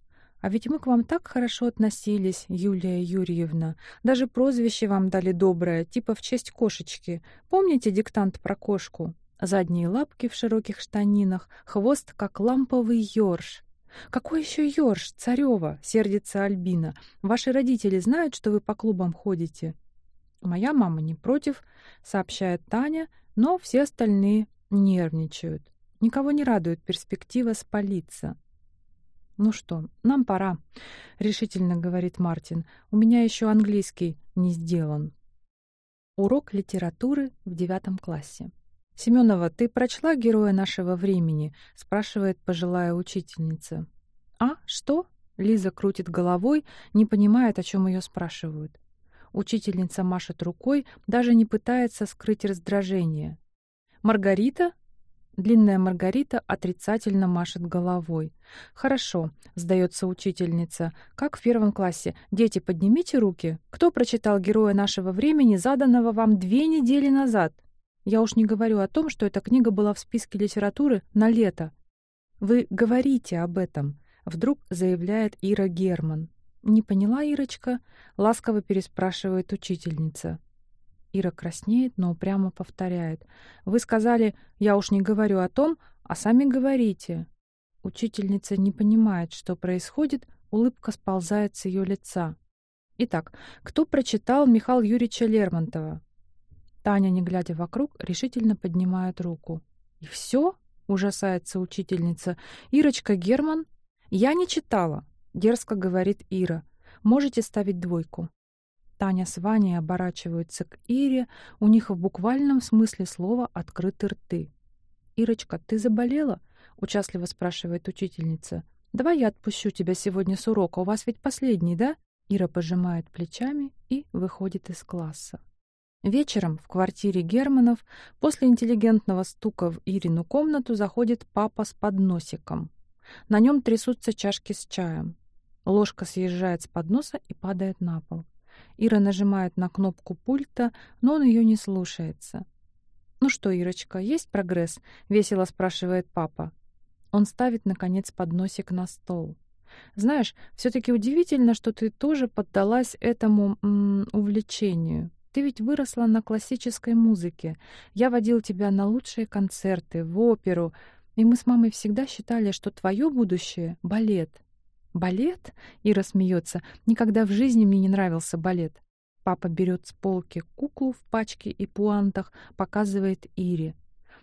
«А ведь мы к вам так хорошо относились, Юлия Юрьевна. Даже прозвище вам дали доброе, типа в честь кошечки. Помните диктант про кошку? Задние лапки в широких штанинах, хвост, как ламповый ёрш. «Какой еще ёрш, Царева?» — сердится Альбина. «Ваши родители знают, что вы по клубам ходите?» «Моя мама не против», — сообщает Таня, но все остальные нервничают. Никого не радует перспектива спалиться. «Ну что, нам пора», — решительно говорит Мартин. «У меня еще английский не сделан». Урок литературы в девятом классе. «Семенова, ты прочла «Героя нашего времени»?» — спрашивает пожилая учительница. «А, что?» — Лиза крутит головой, не понимает, о чем ее спрашивают. Учительница машет рукой, даже не пытается скрыть раздражение. «Маргарита?» Длинная Маргарита отрицательно машет головой. «Хорошо», — сдается учительница. «Как в первом классе? Дети, поднимите руки. Кто прочитал «Героя нашего времени», заданного вам две недели назад?» Я уж не говорю о том, что эта книга была в списке литературы на лето. Вы говорите об этом, вдруг заявляет Ира Герман. Не поняла Ирочка? Ласково переспрашивает учительница. Ира краснеет, но упрямо повторяет. Вы сказали, я уж не говорю о том, а сами говорите. Учительница не понимает, что происходит, улыбка сползает с ее лица. Итак, кто прочитал Михаила Юрьевича Лермонтова? Таня, не глядя вокруг, решительно поднимает руку. «И все?» — ужасается учительница. «Ирочка Герман?» «Я не читала», — дерзко говорит Ира. «Можете ставить двойку». Таня с Ваней оборачиваются к Ире, у них в буквальном смысле слова открыты рты. «Ирочка, ты заболела?» — участливо спрашивает учительница. «Давай я отпущу тебя сегодня с урока, у вас ведь последний, да?» Ира пожимает плечами и выходит из класса. Вечером в квартире Германов после интеллигентного стука в Ирину комнату заходит папа с подносиком. На нем трясутся чашки с чаем. Ложка съезжает с подноса и падает на пол. Ира нажимает на кнопку пульта, но он ее не слушается. «Ну что, Ирочка, есть прогресс?» — весело спрашивает папа. Он ставит, наконец, подносик на стол. Знаешь, все-таки удивительно, что ты тоже поддалась этому м, увлечению. Ты ведь выросла на классической музыке. Я водил тебя на лучшие концерты, в оперу, и мы с мамой всегда считали, что твое будущее — балет. «Балет?» — Ира смеется. «Никогда в жизни мне не нравился балет». Папа берет с полки куклу в пачке и пуантах, показывает Ире.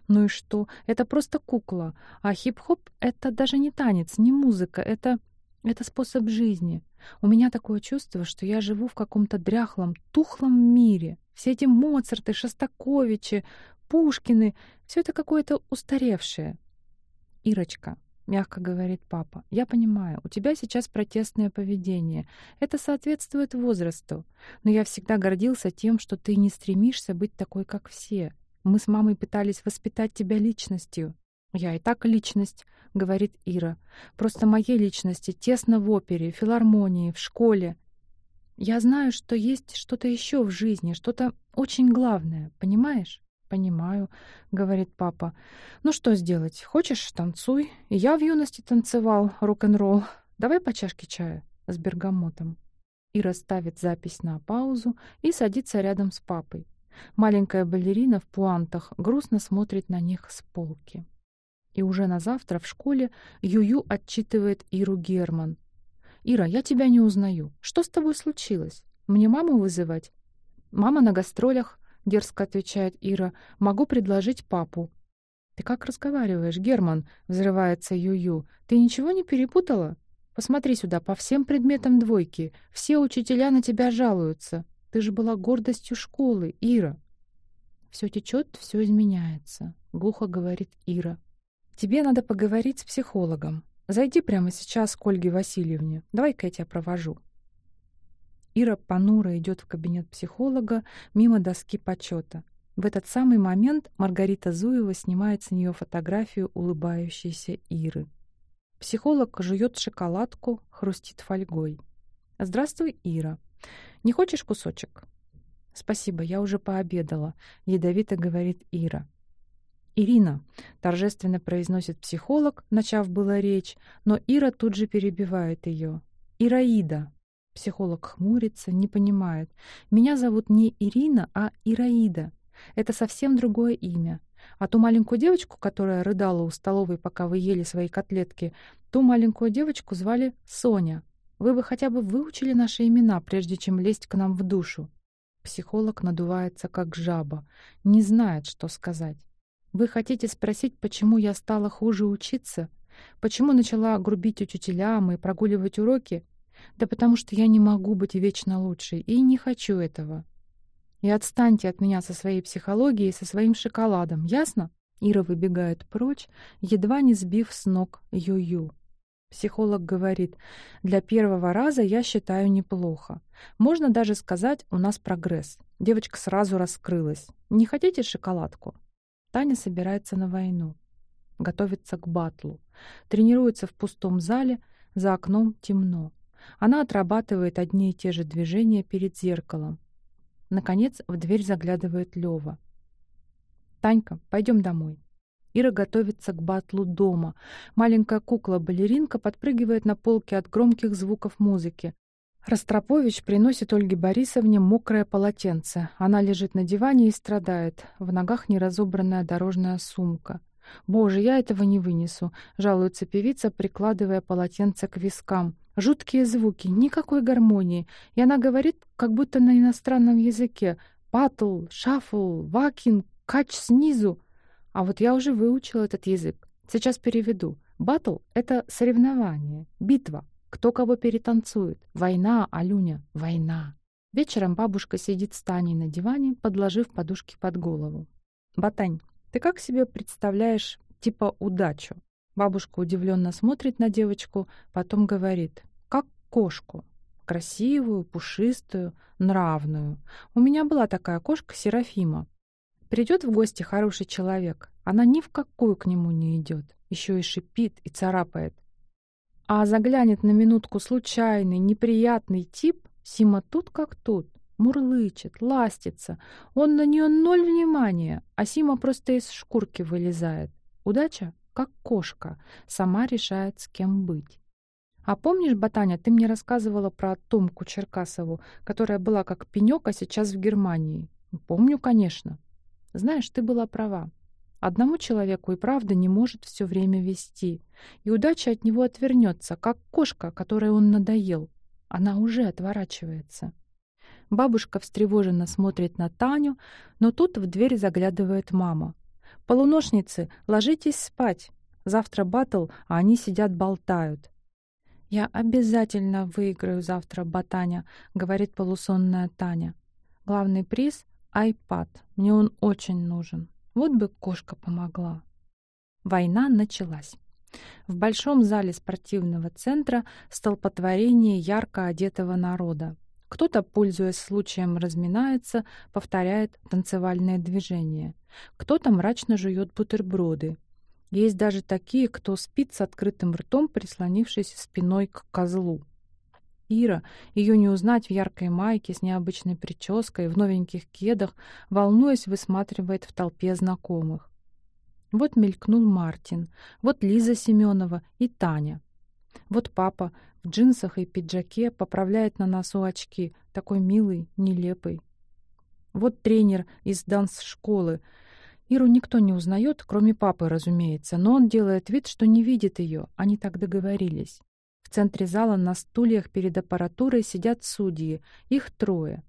Ну и что? Это просто кукла. А хип-хоп — это даже не танец, не музыка. Это... это способ жизни. У меня такое чувство, что я живу в каком-то дряхлом, тухлом мире. Все эти Моцарты, Шостаковичи, Пушкины — все это какое-то устаревшее. Ирочка, мягко говорит папа. «Я понимаю, у тебя сейчас протестное поведение. Это соответствует возрасту. Но я всегда гордился тем, что ты не стремишься быть такой, как все. Мы с мамой пытались воспитать тебя личностью». «Я и так личность», — говорит Ира. «Просто моей личности тесно в опере, филармонии, в школе. Я знаю, что есть что-то еще в жизни, что-то очень главное, понимаешь?» «Понимаю», — говорит папа. «Ну что сделать? Хочешь — танцуй. Я в юности танцевал рок-н-ролл. Давай по чашке чая с бергамотом». Ира ставит запись на паузу и садится рядом с папой. Маленькая балерина в пуантах грустно смотрит на них с полки. И уже на завтра в школе Юю отчитывает Иру Герман. «Ира, я тебя не узнаю. Что с тобой случилось? Мне маму вызывать?» «Мама на гастролях дерзко отвечает Ира. «Могу предложить папу». «Ты как разговариваешь, Герман?» — взрывается Ю-Ю. «Ты ничего не перепутала? Посмотри сюда, по всем предметам двойки. Все учителя на тебя жалуются. Ты же была гордостью школы, Ира». «Все течет, все изменяется», — глухо говорит Ира. «Тебе надо поговорить с психологом. Зайди прямо сейчас к Ольге Васильевне. Давай-ка я тебя провожу». Ира понуро идет в кабинет психолога мимо доски почета. В этот самый момент Маргарита Зуева снимает с нее фотографию улыбающейся Иры. Психолог жует шоколадку, хрустит фольгой. «Здравствуй, Ира. Не хочешь кусочек?» «Спасибо, я уже пообедала», — ядовито говорит Ира. «Ирина», — торжественно произносит психолог, начав было речь, но Ира тут же перебивает ее. «Ираида». Психолог хмурится, не понимает. Меня зовут не Ирина, а Ираида. Это совсем другое имя. А ту маленькую девочку, которая рыдала у столовой, пока вы ели свои котлетки, ту маленькую девочку звали Соня. Вы бы хотя бы выучили наши имена, прежде чем лезть к нам в душу. Психолог надувается, как жаба. Не знает, что сказать. Вы хотите спросить, почему я стала хуже учиться? Почему начала грубить учителям и прогуливать уроки? Да потому что я не могу быть вечно лучшей и не хочу этого. И отстаньте от меня со своей психологией, со своим шоколадом, ясно? Ира выбегает прочь, едва не сбив с ног Ю-Ю. Психолог говорит, для первого раза я считаю неплохо. Можно даже сказать, у нас прогресс. Девочка сразу раскрылась. Не хотите шоколадку? Таня собирается на войну. Готовится к батлу. Тренируется в пустом зале, за окном темно. Она отрабатывает одни и те же движения перед зеркалом. Наконец в дверь заглядывает Лёва. «Танька, пойдем домой». Ира готовится к батлу дома. Маленькая кукла-балеринка подпрыгивает на полке от громких звуков музыки. Ростропович приносит Ольге Борисовне мокрое полотенце. Она лежит на диване и страдает. В ногах неразобранная дорожная сумка. «Боже, я этого не вынесу», — жалуется певица, прикладывая полотенце к вискам. Жуткие звуки, никакой гармонии. И она говорит, как будто на иностранном языке. Патл, шафл, вакин, кач снизу. А вот я уже выучил этот язык. Сейчас переведу. Батл — это соревнование, битва. Кто кого перетанцует. Война, Алюня, война. Вечером бабушка сидит с Таней на диване, подложив подушки под голову. «Батань, ты как себе представляешь, типа, удачу?» Бабушка удивленно смотрит на девочку, потом говорит кошку. Красивую, пушистую, нравную. У меня была такая кошка Серафима. Придет в гости хороший человек, она ни в какую к нему не идет, еще и шипит и царапает. А заглянет на минутку случайный, неприятный тип, Сима тут как тут, мурлычет, ластится. Он на нее ноль внимания, а Сима просто из шкурки вылезает. Удача? как кошка, сама решает, с кем быть. А помнишь, Батаня, ты мне рассказывала про Томку Черкасову, которая была как пенек, а сейчас в Германии? Помню, конечно. Знаешь, ты была права. Одному человеку и правда не может все время вести, и удача от него отвернется, как кошка, которой он надоел. Она уже отворачивается. Бабушка встревоженно смотрит на Таню, но тут в дверь заглядывает мама. «Полуношницы, ложитесь спать. Завтра батл, а они сидят болтают. «Я обязательно выиграю завтра, Батаня», — говорит полусонная Таня. «Главный приз — айпад. Мне он очень нужен. Вот бы кошка помогла». Война началась. В большом зале спортивного центра столпотворение ярко одетого народа. Кто-то, пользуясь случаем, разминается, повторяет танцевальные движения. Кто-то мрачно жует бутерброды. Есть даже такие, кто спит с открытым ртом, прислонившись спиной к козлу. Ира, ее не узнать в яркой майке с необычной прической, в новеньких кедах, волнуясь, высматривает в толпе знакомых. Вот мелькнул Мартин, вот Лиза Семенова и Таня. Вот папа в джинсах и пиджаке поправляет на носу очки, такой милый, нелепый. Вот тренер из данс-школы — Иру никто не узнает, кроме папы, разумеется, но он делает вид, что не видит ее, они так договорились. В центре зала на стульях перед аппаратурой сидят судьи, их трое.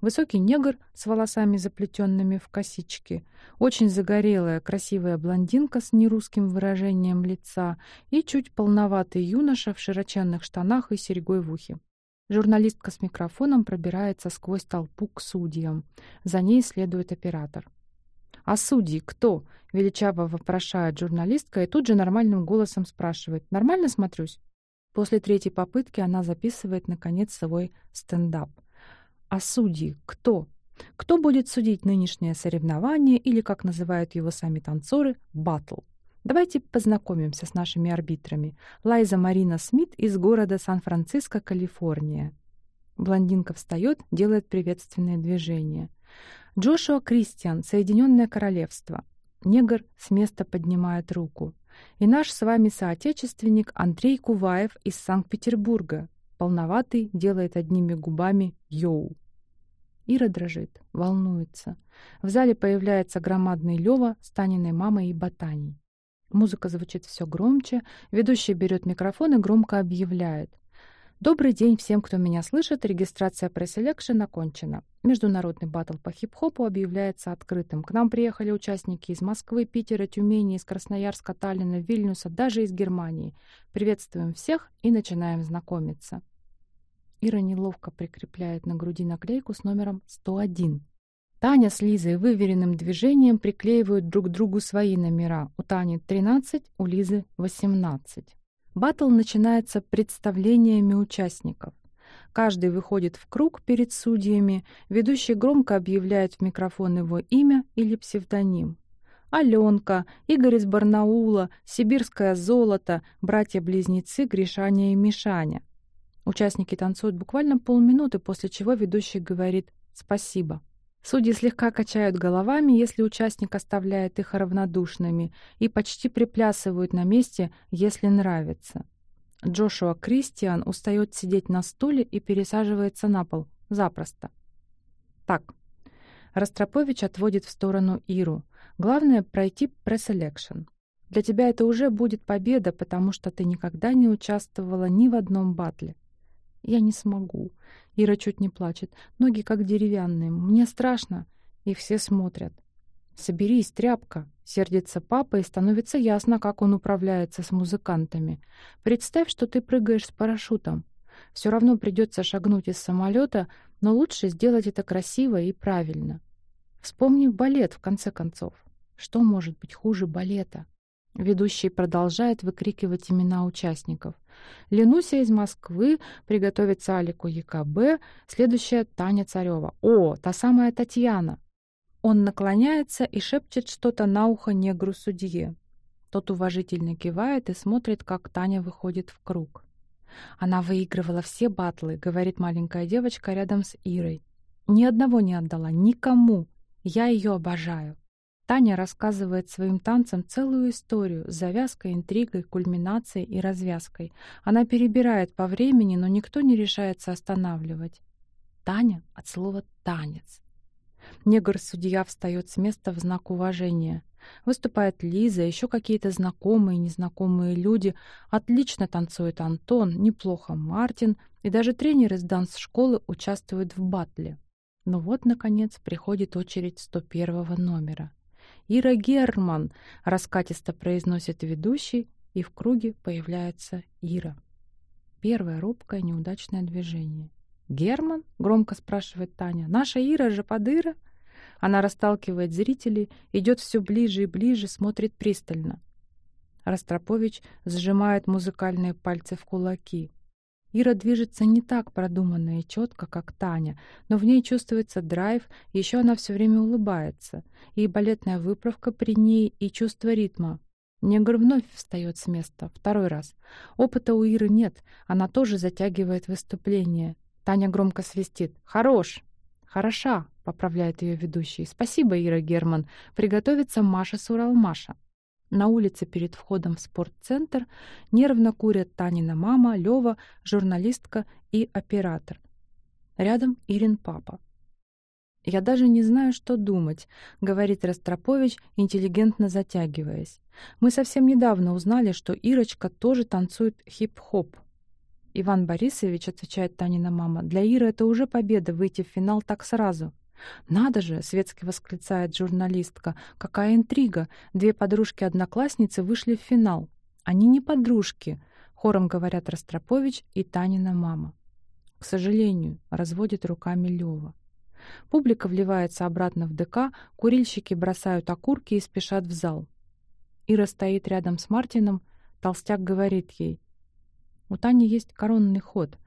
Высокий негр с волосами заплетенными в косички, очень загорелая, красивая блондинка с нерусским выражением лица и чуть полноватый юноша в широченных штанах и серьгой в ухе. Журналистка с микрофоном пробирается сквозь толпу к судьям. За ней следует оператор. «А судьи кто?» — величаво вопрошает журналистка и тут же нормальным голосом спрашивает. «Нормально смотрюсь?» После третьей попытки она записывает, наконец, свой стендап. «А судьи кто?» Кто будет судить нынешнее соревнование или, как называют его сами танцоры, батл? Давайте познакомимся с нашими арбитрами. Лайза Марина Смит из города Сан-Франциско, Калифорния. Блондинка встает, делает приветственное движение. Джошуа Кристиан, Соединенное Королевство. Негр с места поднимает руку. И наш с вами соотечественник Андрей Куваев из Санкт-Петербурга. Полноватый делает одними губами «Yo». Ира дрожит, волнуется. В зале появляется громадный Лёва с Таниной мамой и Ботаней. Музыка звучит все громче, ведущий берет микрофон и громко объявляет. Добрый день всем, кто меня слышит. Регистрация preselection окончена. Международный батл по хип-хопу объявляется открытым. К нам приехали участники из Москвы, Питера, Тюмени, из Красноярска, Таллина, Вильнюса, даже из Германии. Приветствуем всех и начинаем знакомиться. Ира неловко прикрепляет на груди наклейку с номером 101. Таня с Лизой выверенным движением приклеивают друг другу свои номера. У Тани 13, у Лизы 18. Баттл начинается представлениями участников. Каждый выходит в круг перед судьями, ведущий громко объявляет в микрофон его имя или псевдоним. Аленка, Игорь из Барнаула, Сибирское золото, братья-близнецы Гришаня и Мишаня. Участники танцуют буквально полминуты, после чего ведущий говорит «спасибо». Судьи слегка качают головами, если участник оставляет их равнодушными, и почти приплясывают на месте, если нравится. Джошуа Кристиан устает сидеть на стуле и пересаживается на пол. Запросто. Так. Ростропович отводит в сторону Иру. Главное — пройти пресс-элекшн. Для тебя это уже будет победа, потому что ты никогда не участвовала ни в одном батле. Я не смогу. Ира чуть не плачет. Ноги как деревянные. Мне страшно. И все смотрят. «Соберись, тряпка!» — сердится папа, и становится ясно, как он управляется с музыкантами. «Представь, что ты прыгаешь с парашютом. Все равно придется шагнуть из самолета, но лучше сделать это красиво и правильно. Вспомни балет, в конце концов. Что может быть хуже балета?» Ведущий продолжает выкрикивать имена участников. Ленуся из Москвы, приготовится Алику ЕКБ, следующая Таня Царева. О, та самая Татьяна. Он наклоняется и шепчет что-то на ухо негру-судье. Тот уважительно кивает и смотрит, как Таня выходит в круг. Она выигрывала все батлы, говорит маленькая девочка рядом с Ирой. Ни одного не отдала, никому. Я ее обожаю. Таня рассказывает своим танцам целую историю с завязкой, интригой, кульминацией и развязкой. Она перебирает по времени, но никто не решается останавливать. Таня от слова «танец». Негр-судья встает с места в знак уважения. Выступает Лиза, еще какие-то знакомые и незнакомые люди. Отлично танцует Антон, неплохо Мартин, и даже тренер из данс-школы участвует в батле. Но вот, наконец, приходит очередь 101 номера. «Ира Герман!» — раскатисто произносит ведущий, и в круге появляется Ира. Первое робкое неудачное движение. «Герман?» — громко спрашивает Таня. «Наша Ира же подыра?» Она расталкивает зрителей, идет все ближе и ближе, смотрит пристально. Ростропович сжимает музыкальные пальцы в кулаки. Ира движется не так продуманно и четко, как Таня, но в ней чувствуется драйв, еще она все время улыбается. И балетная выправка при ней, и чувство ритма. Негр вновь встает с места, второй раз. Опыта у Иры нет, она тоже затягивает выступление. Таня громко свистит. «Хорош!» «Хороша!» — поправляет ее ведущий. «Спасибо, Ира Герман. Приготовится Маша Суралмаша». На улице перед входом в спортцентр нервно курят Танина мама, Лева, журналистка и оператор. Рядом Ирин папа. «Я даже не знаю, что думать», — говорит Ростропович, интеллигентно затягиваясь. «Мы совсем недавно узнали, что Ирочка тоже танцует хип-хоп. Иван Борисович, отвечает Танина мама, для Иры это уже победа выйти в финал так сразу. «Надо же!» — светски восклицает журналистка. «Какая интрига! Две подружки-одноклассницы вышли в финал. Они не подружки!» — хором говорят Ростропович и Танина мама. «К сожалению», — разводит руками Лёва. Публика вливается обратно в ДК, курильщики бросают окурки и спешат в зал. Ира стоит рядом с Мартином, толстяк говорит ей. У Тани есть коронный ход.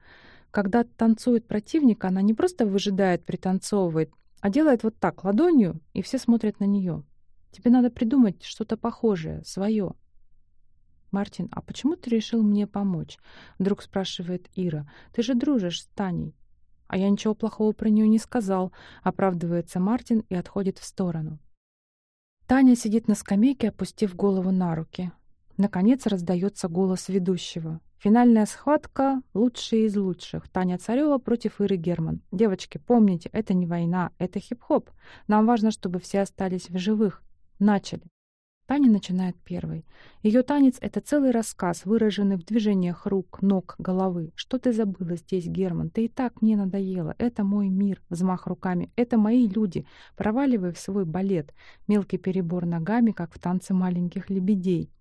Когда танцует противник, она не просто выжидает, пританцовывает, а делает вот так, ладонью, и все смотрят на нее. Тебе надо придумать что-то похожее, свое. «Мартин, а почему ты решил мне помочь?» Вдруг спрашивает Ира. «Ты же дружишь с Таней». «А я ничего плохого про нее не сказал», — оправдывается Мартин и отходит в сторону. Таня сидит на скамейке, опустив голову на руки. Наконец раздается голос ведущего. Финальная схватка — лучшие из лучших. Таня Царева против Иры Герман. Девочки, помните, это не война, это хип-хоп. Нам важно, чтобы все остались в живых. Начали. Таня начинает первой. Ее танец — это целый рассказ, выраженный в движениях рук, ног, головы. Что ты забыла здесь, Герман? Ты и так мне надоела. Это мой мир. Взмах руками. Это мои люди. Проваливай в свой балет. Мелкий перебор ногами, как в танце маленьких лебедей.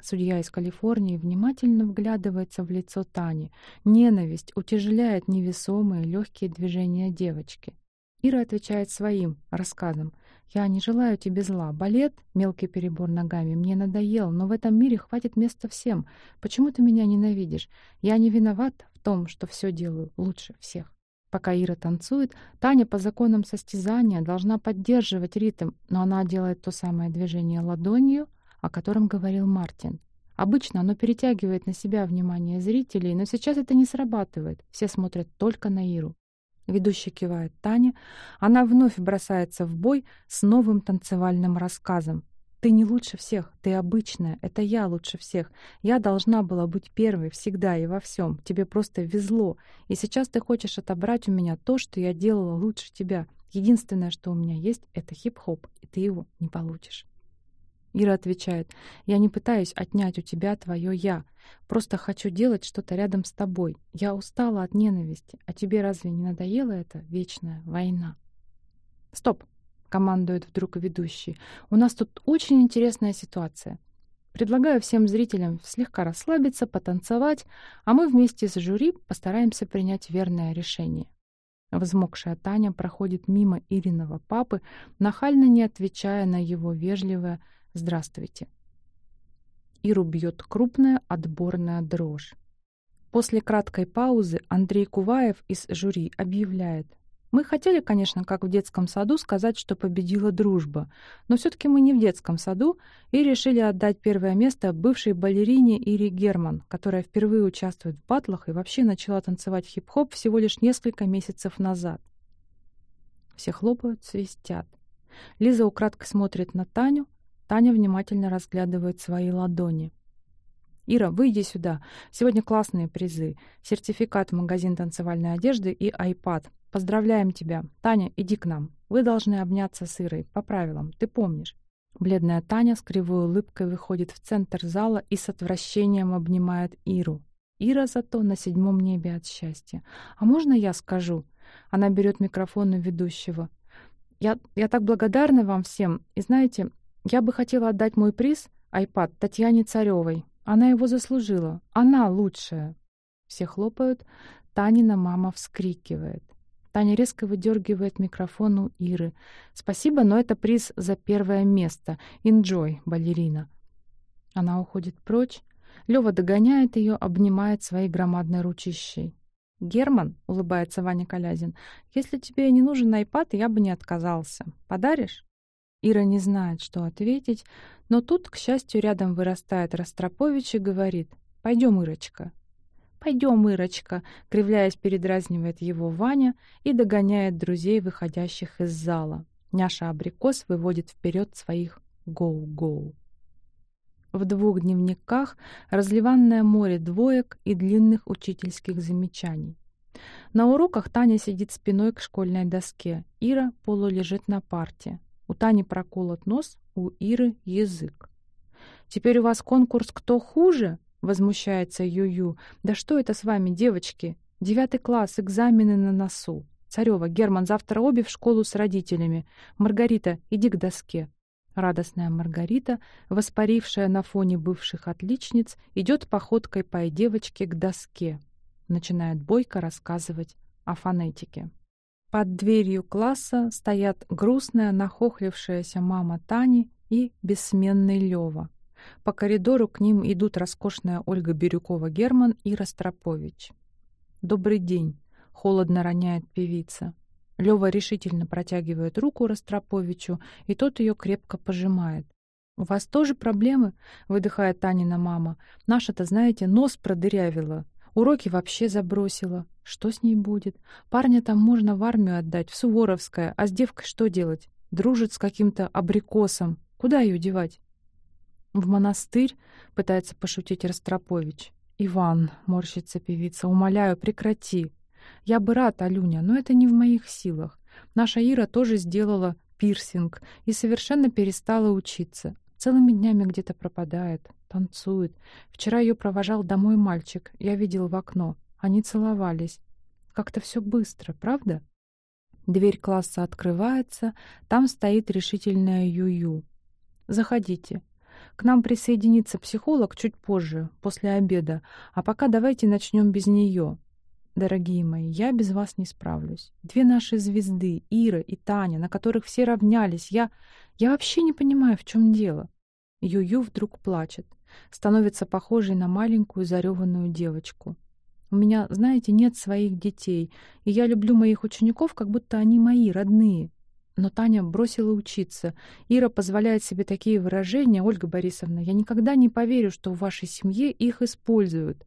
Судья из Калифорнии внимательно вглядывается в лицо Тани. Ненависть утяжеляет невесомые легкие движения девочки. Ира отвечает своим рассказом. «Я не желаю тебе зла. Балет, мелкий перебор ногами, мне надоел, но в этом мире хватит места всем. Почему ты меня ненавидишь? Я не виноват в том, что все делаю лучше всех». Пока Ира танцует, Таня по законам состязания должна поддерживать ритм, но она делает то самое движение ладонью, о котором говорил Мартин. Обычно оно перетягивает на себя внимание зрителей, но сейчас это не срабатывает. Все смотрят только на Иру. Ведущий кивает Таня. Она вновь бросается в бой с новым танцевальным рассказом. «Ты не лучше всех, ты обычная, это я лучше всех. Я должна была быть первой всегда и во всем. Тебе просто везло. И сейчас ты хочешь отобрать у меня то, что я делала лучше тебя. Единственное, что у меня есть, это хип-хоп, и ты его не получишь». Ира отвечает, «Я не пытаюсь отнять у тебя твое «я». Просто хочу делать что-то рядом с тобой. Я устала от ненависти. А тебе разве не надоела эта вечная война?» «Стоп!» — командует вдруг ведущий. «У нас тут очень интересная ситуация. Предлагаю всем зрителям слегка расслабиться, потанцевать, а мы вместе с жюри постараемся принять верное решение». Взмокшая Таня проходит мимо Ириного папы, нахально не отвечая на его вежливое «Здравствуйте». Иру бьет крупная отборная дрожь. После краткой паузы Андрей Куваев из жюри объявляет. Мы хотели, конечно, как в детском саду, сказать, что победила дружба, но все-таки мы не в детском саду и решили отдать первое место бывшей балерине Ире Герман, которая впервые участвует в батлах и вообще начала танцевать хип-хоп всего лишь несколько месяцев назад. Все хлопают, свистят. Лиза украдкой смотрит на Таню. Таня внимательно разглядывает свои ладони. «Ира, выйди сюда. Сегодня классные призы. Сертификат в магазин танцевальной одежды и iPad. Поздравляем тебя. Таня, иди к нам. Вы должны обняться с Ирой. По правилам. Ты помнишь». Бледная Таня с кривой улыбкой выходит в центр зала и с отвращением обнимает Иру. Ира зато на седьмом небе от счастья. «А можно я скажу?» Она берет микрофон у ведущего. «Я, я так благодарна вам всем. И знаете, я бы хотела отдать мой приз, iPad, Татьяне Царевой. Она его заслужила. Она лучшая». Все хлопают. Танина мама вскрикивает. Таня резко выдергивает микрофон у Иры. «Спасибо, но это приз за первое место. Enjoy, балерина». Она уходит прочь. Лёва догоняет ее, обнимает своей громадной ручищей. «Герман», — улыбается Ваня Колязин, — «если тебе не нужен айпад, я бы не отказался. Подаришь?» Ира не знает, что ответить, но тут, к счастью, рядом вырастает Ростропович и говорит «Пойдем, Ирочка». «Пойдем, Ирочка», — кривляясь, передразнивает его Ваня и догоняет друзей, выходящих из зала. Няша Абрикос выводит вперед своих «гоу-гоу». В двух дневниках разливанное море двоек и длинных учительских замечаний. На уроках Таня сидит спиной к школьной доске. Ира полулежит на парте. У Тани проколот нос, у Иры язык. «Теперь у вас конкурс «Кто хуже?» — возмущается Ю-Ю. «Да что это с вами, девочки? Девятый класс, экзамены на носу. Царева, Герман, завтра обе в школу с родителями. Маргарита, иди к доске». Радостная Маргарита, воспарившая на фоне бывших отличниц, идет походкой по девочке к доске. Начинает бойко рассказывать о фонетике. Под дверью класса стоят грустная, нахохлившаяся мама Тани и бессменный Лёва. По коридору к ним идут роскошная Ольга Бирюкова-Герман и Ростропович. «Добрый день», — холодно роняет певица. Лёва решительно протягивает руку Ростроповичу, и тот ее крепко пожимает. «У вас тоже проблемы?» — выдыхает Танина мама. «Наша-то, знаете, нос продырявила. Уроки вообще забросила. Что с ней будет? Парня там можно в армию отдать, в Суворовское, а с девкой что делать? Дружит с каким-то абрикосом. Куда ее девать?» «В монастырь?» — пытается пошутить Ростропович. «Иван», — морщится певица, — «умоляю, прекрати. Я бы рад, Алюня, но это не в моих силах. Наша Ира тоже сделала пирсинг и совершенно перестала учиться. Целыми днями где-то пропадает, танцует. Вчера ее провожал домой мальчик. Я видел в окно. Они целовались. Как-то все быстро, правда? Дверь класса открывается. Там стоит решительная Ю-Ю. «Заходите. К нам присоединится психолог чуть позже, после обеда. А пока давайте начнем без нее. Дорогие мои, я без вас не справлюсь. Две наши звезды, Ира и Таня, на которых все равнялись. Я... я вообще не понимаю, в чем дело. Ю-Ю вдруг плачет. Становится похожей на маленькую зареванную девочку. У меня, знаете, нет своих детей, и я люблю моих учеников, как будто они мои, родные. Но Таня бросила учиться. Ира позволяет себе такие выражения. Ольга Борисовна, я никогда не поверю, что в вашей семье их используют.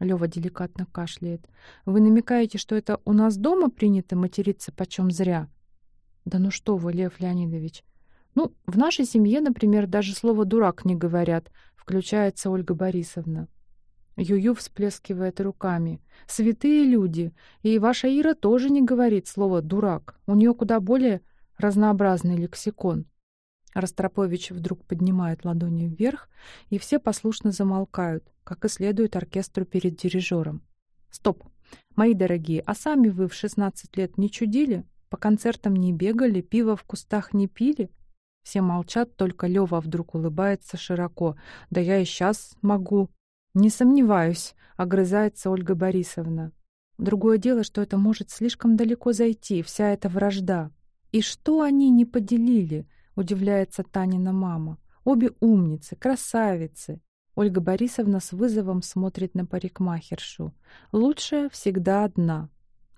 Лёва деликатно кашляет. «Вы намекаете, что это у нас дома принято материться почем зря?» «Да ну что вы, Лев Леонидович!» «Ну, в нашей семье, например, даже слово «дурак» не говорят», — включается Ольга Борисовна. Юю всплескивает руками. «Святые люди! И ваша Ира тоже не говорит слово «дурак». У нее куда более разнообразный лексикон». Ростропович вдруг поднимает ладони вверх, и все послушно замолкают, как и следует оркестру перед дирижером. «Стоп! Мои дорогие, а сами вы в 16 лет не чудили? По концертам не бегали, пиво в кустах не пили?» Все молчат, только Лёва вдруг улыбается широко. «Да я и сейчас могу». «Не сомневаюсь», — огрызается Ольга Борисовна. «Другое дело, что это может слишком далеко зайти, вся эта вражда. И что они не поделили?» — удивляется Танина мама. «Обе умницы, красавицы!» Ольга Борисовна с вызовом смотрит на парикмахершу. «Лучшая всегда одна».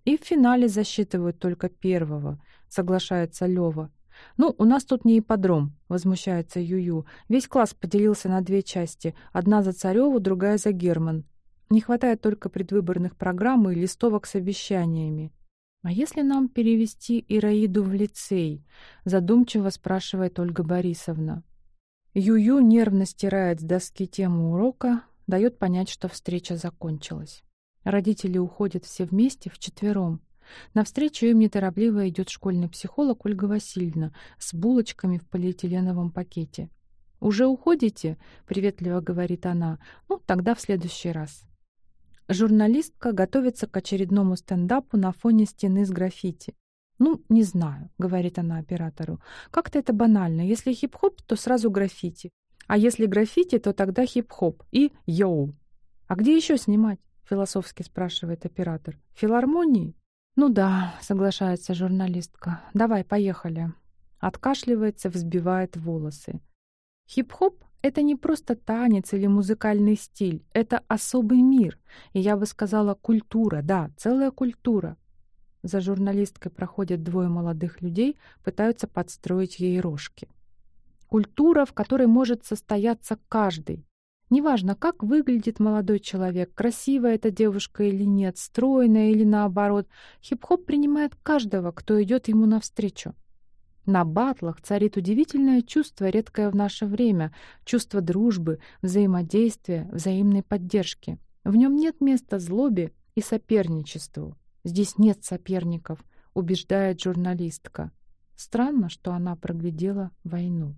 «И в финале засчитывают только первого», — соглашается Лёва. «Ну, у нас тут не ипподром», — возмущается Юю. «Весь класс поделился на две части. Одна за Царёву, другая за Герман. Не хватает только предвыборных программ и листовок с обещаниями». «А если нам перевести Ираиду в лицей?» — задумчиво спрашивает Ольга Борисовна. Ю-Ю нервно стирает с доски тему урока, дает понять, что встреча закончилась. Родители уходят все вместе, вчетвером. Навстречу им неторопливо идет школьный психолог Ольга Васильевна с булочками в полиэтиленовом пакете. «Уже уходите?» — приветливо говорит она. «Ну, тогда в следующий раз». Журналистка готовится к очередному стендапу на фоне стены с граффити. «Ну, не знаю», — говорит она оператору. «Как-то это банально. Если хип-хоп, то сразу граффити. А если граффити, то тогда хип-хоп и yo». «А где еще снимать?» — философски спрашивает оператор. «Филармонии?» «Ну да», — соглашается журналистка. «Давай, поехали». Откашливается, взбивает волосы. Хип-хоп это не просто танец или музыкальный стиль, это особый мир. И я бы сказала, культура, да, целая культура. За журналисткой проходят двое молодых людей, пытаются подстроить ей рожки. Культура, в которой может состояться каждый. Неважно, как выглядит молодой человек, красивая эта девушка или нет, стройная или наоборот, хип-хоп принимает каждого, кто идет ему навстречу. На батлах царит удивительное чувство, редкое в наше время, чувство дружбы, взаимодействия, взаимной поддержки. В нем нет места злобе и соперничеству. Здесь нет соперников, убеждает журналистка. Странно, что она проглядела войну.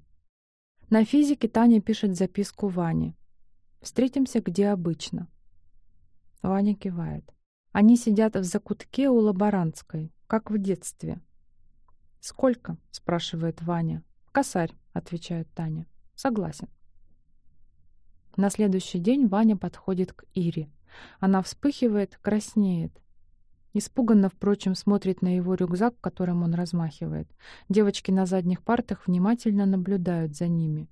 На физике Таня пишет записку Ване. «Встретимся, где обычно». Ваня кивает. Они сидят в закутке у лаборантской, как в детстве. «Сколько?» — спрашивает Ваня. «Косарь», — отвечает Таня. «Согласен». На следующий день Ваня подходит к Ире. Она вспыхивает, краснеет. Испуганно, впрочем, смотрит на его рюкзак, которым он размахивает. Девочки на задних партах внимательно наблюдают за ними.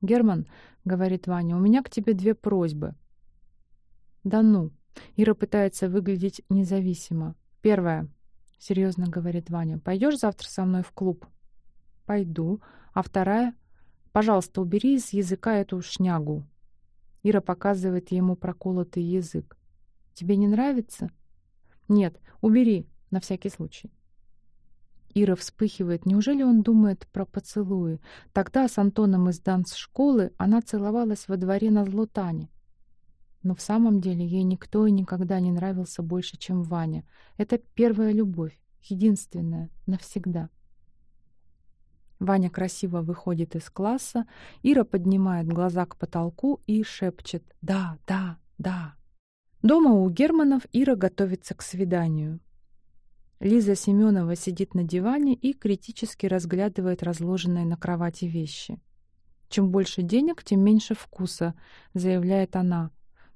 «Герман», — говорит Ваня, — «у меня к тебе две просьбы». «Да ну». Ира пытается выглядеть независимо. Первая. — серьезно говорит Ваня. «Пойдешь завтра со мной в клуб?» «Пойду. А вторая?» «Пожалуйста, убери из языка эту шнягу». Ира показывает ему проколотый язык. «Тебе не нравится?» «Нет, убери, на всякий случай». Ира вспыхивает. Неужели он думает про поцелуи? Тогда с Антоном из данс-школы она целовалась во дворе на Злутане. Но в самом деле ей никто и никогда не нравился больше, чем Ваня. Это первая любовь, единственная, навсегда. Ваня красиво выходит из класса, Ира поднимает глаза к потолку и шепчет «Да, да, да». Дома у Германов Ира готовится к свиданию. Лиза Семенова сидит на диване и критически разглядывает разложенные на кровати вещи. «Чем больше денег, тем меньше вкуса», — заявляет она.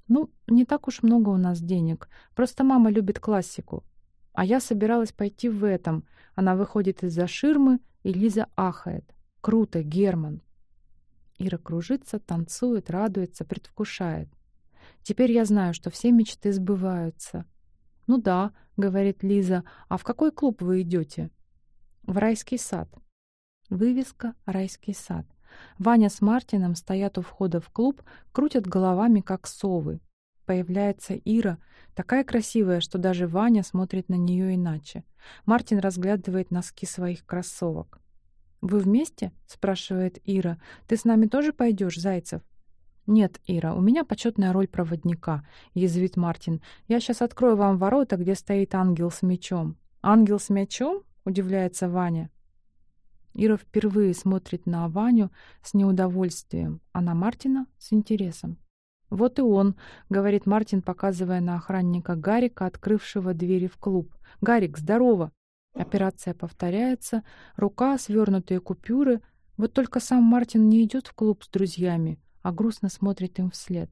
«Ну, не так уж много у нас денег. Просто мама любит классику. А я собиралась пойти в этом. Она выходит из-за ширмы, и Лиза ахает. Круто, Герман!» Ира кружится, танцует, радуется, предвкушает. «Теперь я знаю, что все мечты сбываются». «Ну да», — говорит Лиза, — «а в какой клуб вы идете?» «В райский сад». Вывеска «Райский сад». Ваня с Мартином стоят у входа в клуб, крутят головами, как совы. Появляется Ира, такая красивая, что даже Ваня смотрит на нее иначе. Мартин разглядывает носки своих кроссовок. «Вы вместе?» — спрашивает Ира. «Ты с нами тоже пойдешь, Зайцев?» «Нет, Ира, у меня почетная роль проводника», — язвит Мартин. «Я сейчас открою вам ворота, где стоит ангел с мечом». «Ангел с мечом?» — удивляется Ваня. Ира впервые смотрит на Ваню с неудовольствием, а на Мартина с интересом. «Вот и он», — говорит Мартин, показывая на охранника Гарика, открывшего двери в клуб. «Гарик, здорово!» Операция повторяется, рука, свернутые купюры. Вот только сам Мартин не идет в клуб с друзьями, а грустно смотрит им вслед.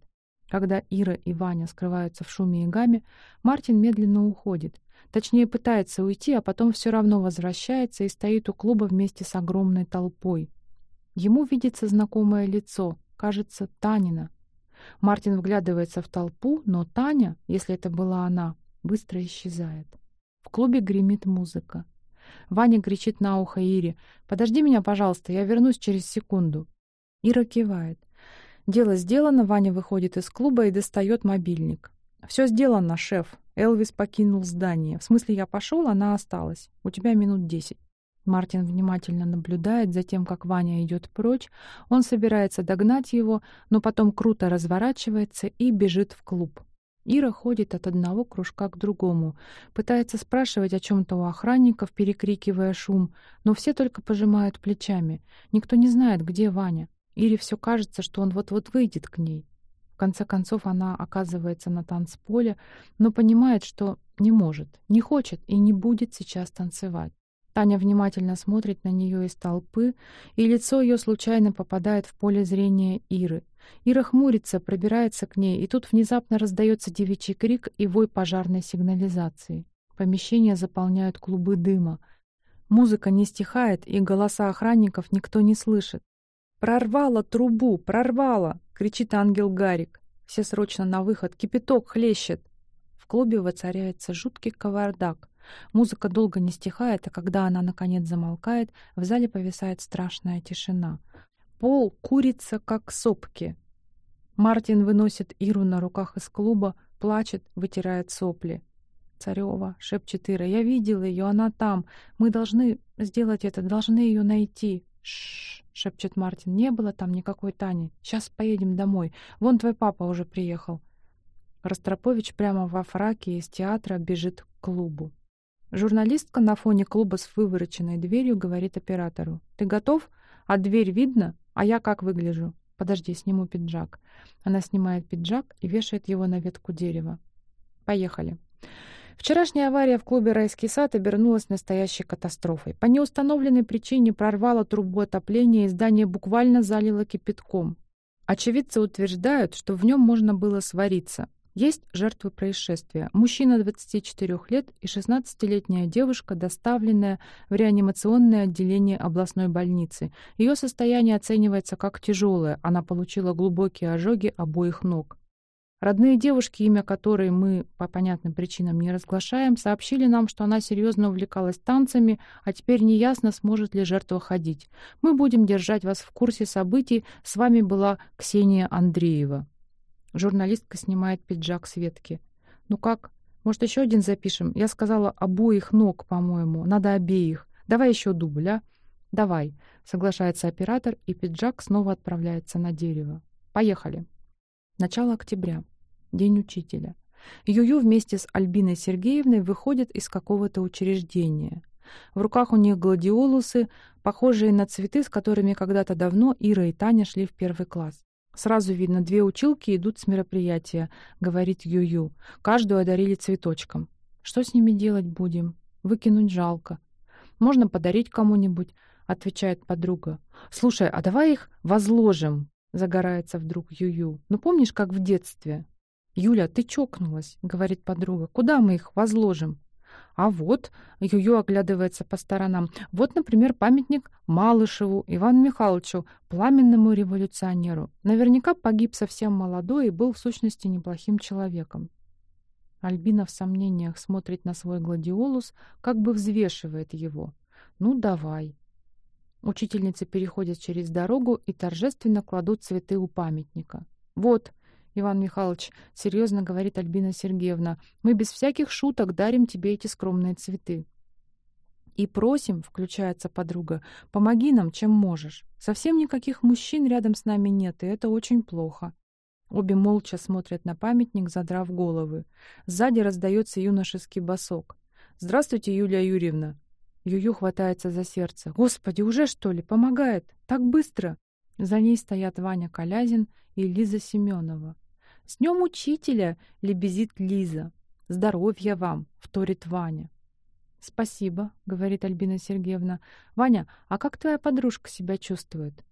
Когда Ира и Ваня скрываются в шуме и гаме, Мартин медленно уходит. Точнее, пытается уйти, а потом все равно возвращается и стоит у клуба вместе с огромной толпой. Ему видится знакомое лицо, кажется, Танина. Мартин вглядывается в толпу, но Таня, если это была она, быстро исчезает. В клубе гремит музыка. Ваня кричит на ухо Ире. «Подожди меня, пожалуйста, я вернусь через секунду». Ира кивает. Дело сделано, Ваня выходит из клуба и достает мобильник. «Все сделано, шеф. Элвис покинул здание. В смысле, я пошел, она осталась. У тебя минут десять. Мартин внимательно наблюдает за тем, как Ваня идет прочь. Он собирается догнать его, но потом круто разворачивается и бежит в клуб. Ира ходит от одного кружка к другому, пытается спрашивать о чем-то у охранников, перекрикивая шум, но все только пожимают плечами. Никто не знает, где Ваня. Ире все кажется, что он вот-вот выйдет к ней. В конце концов она оказывается на танцполе, но понимает, что не может, не хочет и не будет сейчас танцевать. Таня внимательно смотрит на нее из толпы, и лицо ее случайно попадает в поле зрения Иры. Ира хмурится, пробирается к ней, и тут внезапно раздается девичий крик и вой пожарной сигнализации. Помещение заполняют клубы дыма. Музыка не стихает, и голоса охранников никто не слышит. «Прорвало трубу! Прорвало!» — кричит ангел Гарик. Все срочно на выход, кипяток хлещет. В клубе воцаряется жуткий кавардак. Музыка долго не стихает, а когда она наконец замолкает, в зале повисает страшная тишина. Пол курится, как сопки. Мартин выносит Иру на руках из клуба, плачет, вытирает сопли. «Царева», — шепчет Ира, — «я видел ее, она там. Мы должны сделать это, должны ее найти». «Ш-ш-ш», шепчет Мартин, — «не было там никакой Тани. Сейчас поедем домой. Вон твой папа уже приехал». Ростропович прямо во фраке из театра бежит к клубу. Журналистка на фоне клуба с вывороченной дверью говорит оператору. «Ты готов? А дверь видно? А я как выгляжу?» «Подожди, сниму пиджак». Она снимает пиджак и вешает его на ветку дерева. «Поехали». Вчерашняя авария в клубе «Райский сад» обернулась настоящей катастрофой. По неустановленной причине прорвало трубу отопления и здание буквально залило кипятком. Очевидцы утверждают, что в нем можно было свариться. Есть жертвы происшествия. Мужчина 24 лет и 16-летняя девушка, доставленная в реанимационное отделение областной больницы. Ее состояние оценивается как тяжелое. Она получила глубокие ожоги обоих ног. Родные девушки, имя которой мы по понятным причинам не разглашаем, сообщили нам, что она серьезно увлекалась танцами, а теперь неясно, сможет ли жертва ходить. Мы будем держать вас в курсе событий. С вами была Ксения Андреева. Журналистка снимает пиджак Светки. «Ну как? Может, еще один запишем? Я сказала обоих ног, по-моему. Надо обеих. Давай еще дубль, а?» «Давай», — соглашается оператор, и пиджак снова отправляется на дерево. «Поехали». Начало октября. День учителя. Юю вместе с Альбиной Сергеевной выходит из какого-то учреждения. В руках у них гладиолусы, похожие на цветы, с которыми когда-то давно Ира и Таня шли в первый класс. Сразу видно, две училки идут с мероприятия, говорит Ю-Ю. Каждую одарили цветочком. Что с ними делать будем? Выкинуть жалко. Можно подарить кому-нибудь, отвечает подруга. Слушай, а давай их возложим, загорается вдруг Ю-Ю. Ну помнишь, как в детстве? Юля, ты чокнулась, говорит подруга. Куда мы их возложим? А вот, Юю оглядывается по сторонам, вот, например, памятник Малышеву Ивану Михайловичу, пламенному революционеру. Наверняка погиб совсем молодой и был в сущности неплохим человеком. Альбина в сомнениях смотрит на свой гладиолус, как бы взвешивает его. «Ну, давай». Учительницы переходят через дорогу и торжественно кладут цветы у памятника. «Вот», Иван Михайлович, серьезно говорит Альбина Сергеевна, мы без всяких шуток дарим тебе эти скромные цветы. И просим, включается подруга, помоги нам, чем можешь. Совсем никаких мужчин рядом с нами нет, и это очень плохо. Обе молча смотрят на памятник, задрав головы. Сзади раздается юношеский босок. «Здравствуйте, Юлия Юрьевна!» Юю хватается за сердце. «Господи, уже что ли? Помогает? Так быстро!» За ней стоят Ваня Колязин и Лиза Семенова. «С днем учителя!» — лебезит Лиза. «Здоровья вам!» — вторит Ваня. «Спасибо», — говорит Альбина Сергеевна. «Ваня, а как твоя подружка себя чувствует?»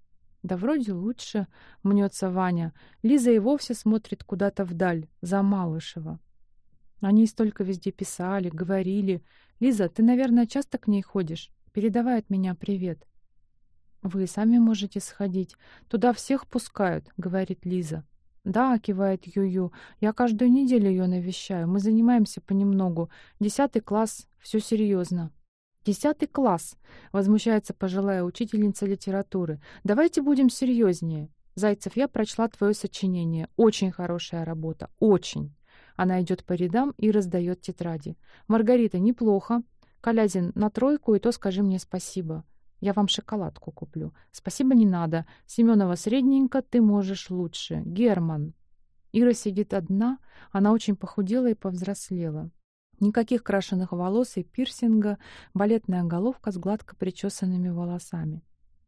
«Да вроде лучше», — мнется Ваня. Лиза и вовсе смотрит куда-то вдаль, за Малышева. Они столько везде писали, говорили. «Лиза, ты, наверное, часто к ней ходишь? Передавай от меня привет». «Вы сами можете сходить. Туда всех пускают», — говорит Лиза. «Да», — кивает Ю-Ю, — «я каждую неделю ее навещаю. Мы занимаемся понемногу. Десятый класс, все серьезно». «Десятый класс!» — возмущается пожилая учительница литературы. «Давайте будем серьезнее. Зайцев, я прочла твое сочинение. Очень хорошая работа. Очень!» Она идет по рядам и раздает тетради. «Маргарита, неплохо. Колязин, на тройку, и то скажи мне спасибо. Я вам шоколадку куплю. Спасибо не надо. Семенова средненько, ты можешь лучше. Герман». Ира сидит одна, она очень похудела и повзрослела. Никаких крашеных волос и пирсинга, балетная головка с гладко причесанными волосами.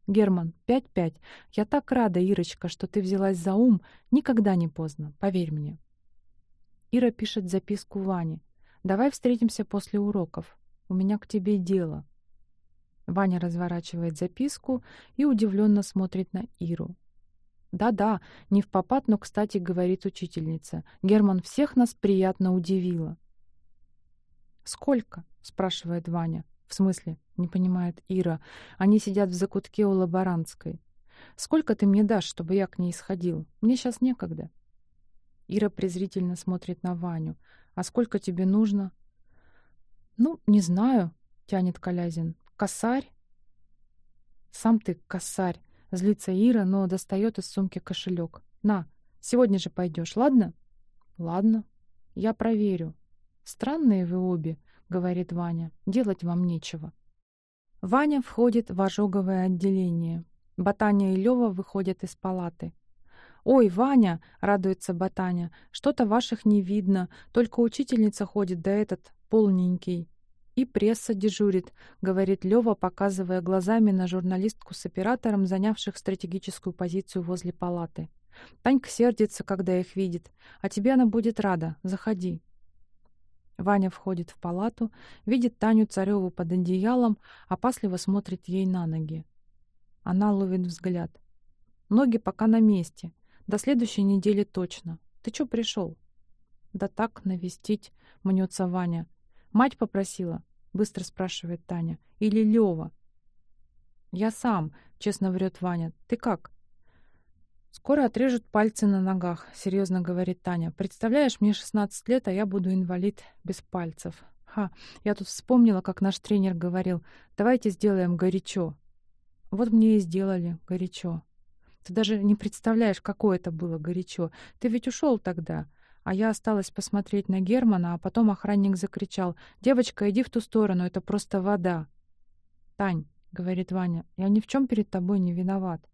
«Герман, пять-пять. Я так рада, Ирочка, что ты взялась за ум. Никогда не поздно, поверь мне». Ира пишет записку Ване. «Давай встретимся после уроков. У меня к тебе дело». Ваня разворачивает записку и удивленно смотрит на Иру. «Да-да, не в попад, но, кстати, говорит учительница. Герман всех нас приятно удивила». «Сколько?» — спрашивает Ваня. «В смысле?» — не понимает Ира. Они сидят в закутке у лаборантской. «Сколько ты мне дашь, чтобы я к ней сходил? Мне сейчас некогда». Ира презрительно смотрит на Ваню. «А сколько тебе нужно?» «Ну, не знаю», — тянет Колязин. «Косарь?» «Сам ты косарь», — злится Ира, но достает из сумки кошелек. «На, сегодня же пойдешь, ладно?» «Ладно, я проверю». «Странные вы обе», — говорит Ваня. «Делать вам нечего». Ваня входит в ожоговое отделение. Ботаня и Лёва выходят из палаты. «Ой, Ваня!» — радуется Ботаня. «Что-то ваших не видно, только учительница ходит, да этот, полненький». «И пресса дежурит», — говорит Лёва, показывая глазами на журналистку с оператором, занявших стратегическую позицию возле палаты. «Танька сердится, когда их видит. А тебе она будет рада. Заходи». Ваня входит в палату, видит Таню Цареву под одеялом, опасливо смотрит ей на ноги. Она ловит взгляд. Ноги пока на месте. До следующей недели точно. Ты чё пришел? Да так, навестить, мнется Ваня. Мать попросила, быстро спрашивает Таня. Или Лёва? Я сам, честно врет Ваня. Ты как? «Скоро отрежут пальцы на ногах», — серьезно говорит Таня. «Представляешь, мне 16 лет, а я буду инвалид без пальцев». «Ха, я тут вспомнила, как наш тренер говорил, давайте сделаем горячо». Вот мне и сделали горячо. Ты даже не представляешь, какое это было горячо. Ты ведь ушел тогда. А я осталась посмотреть на Германа, а потом охранник закричал. «Девочка, иди в ту сторону, это просто вода». «Тань», — говорит Ваня, — «я ни в чем перед тобой не виноват».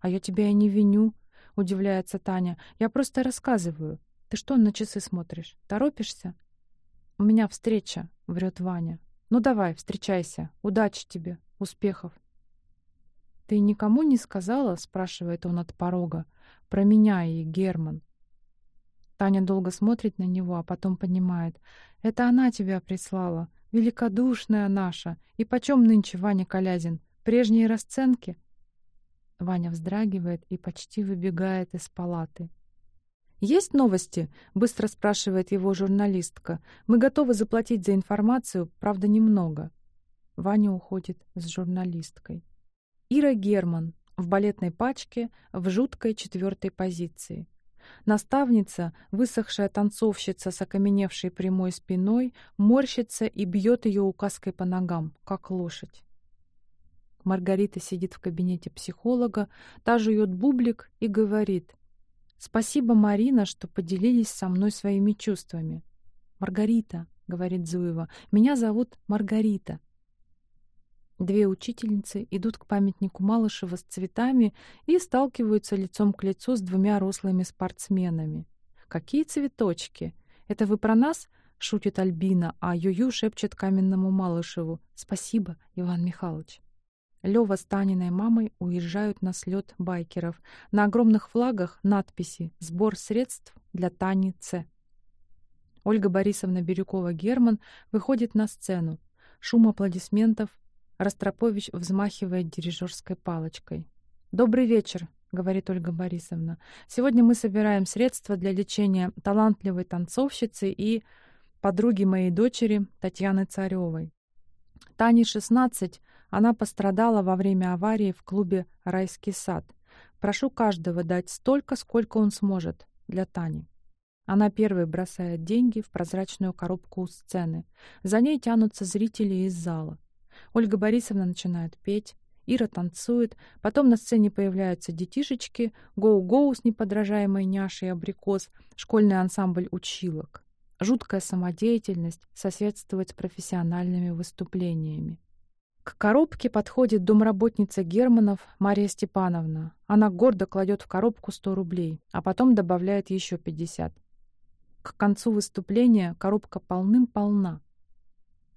«А я тебя и не виню», — удивляется Таня. «Я просто рассказываю. Ты что на часы смотришь? Торопишься?» «У меня встреча», — врет Ваня. «Ну давай, встречайся. Удачи тебе. Успехов». «Ты никому не сказала?» — спрашивает он от порога. «Про меня и Герман». Таня долго смотрит на него, а потом понимает. «Это она тебя прислала. Великодушная наша. И почем нынче Ваня Колязин? Прежние расценки?» Ваня вздрагивает и почти выбегает из палаты. «Есть новости?» — быстро спрашивает его журналистка. «Мы готовы заплатить за информацию, правда, немного». Ваня уходит с журналисткой. Ира Герман в балетной пачке в жуткой четвертой позиции. Наставница, высохшая танцовщица с окаменевшей прямой спиной, морщится и бьет ее указкой по ногам, как лошадь. Маргарита сидит в кабинете психолога, та жует бублик и говорит. «Спасибо, Марина, что поделились со мной своими чувствами». «Маргарита», — говорит Зуева, — «меня зовут Маргарита». Две учительницы идут к памятнику Малышева с цветами и сталкиваются лицом к лицу с двумя рослыми спортсменами. «Какие цветочки! Это вы про нас?» — шутит Альбина, а Юю шепчет каменному Малышеву. «Спасибо, Иван Михайлович». Лёва с Таниной мамой уезжают на слет байкеров. На огромных флагах надписи «Сбор средств для Тани Ц». Ольга Борисовна Бирюкова-Герман выходит на сцену. Шум аплодисментов. Ростропович взмахивает дирижерской палочкой. «Добрый вечер», — говорит Ольга Борисовна. «Сегодня мы собираем средства для лечения талантливой танцовщицы и подруги моей дочери Татьяны Царевой. Тане 16, она пострадала во время аварии в клубе «Райский сад». Прошу каждого дать столько, сколько он сможет для Тани. Она первой бросает деньги в прозрачную коробку у сцены. За ней тянутся зрители из зала. Ольга Борисовна начинает петь, Ира танцует, потом на сцене появляются детишечки, гоу-гоу с неподражаемой няшей абрикос, школьный ансамбль училок. жуткая самодеятельность соседствует с профессиональными выступлениями. К коробке подходит домработница Германов Мария Степановна. Она гордо кладет в коробку 100 рублей, а потом добавляет еще 50. К концу выступления коробка полным-полна.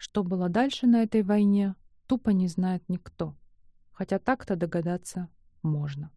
Что было дальше на этой войне, тупо не знает никто. Хотя так-то догадаться можно.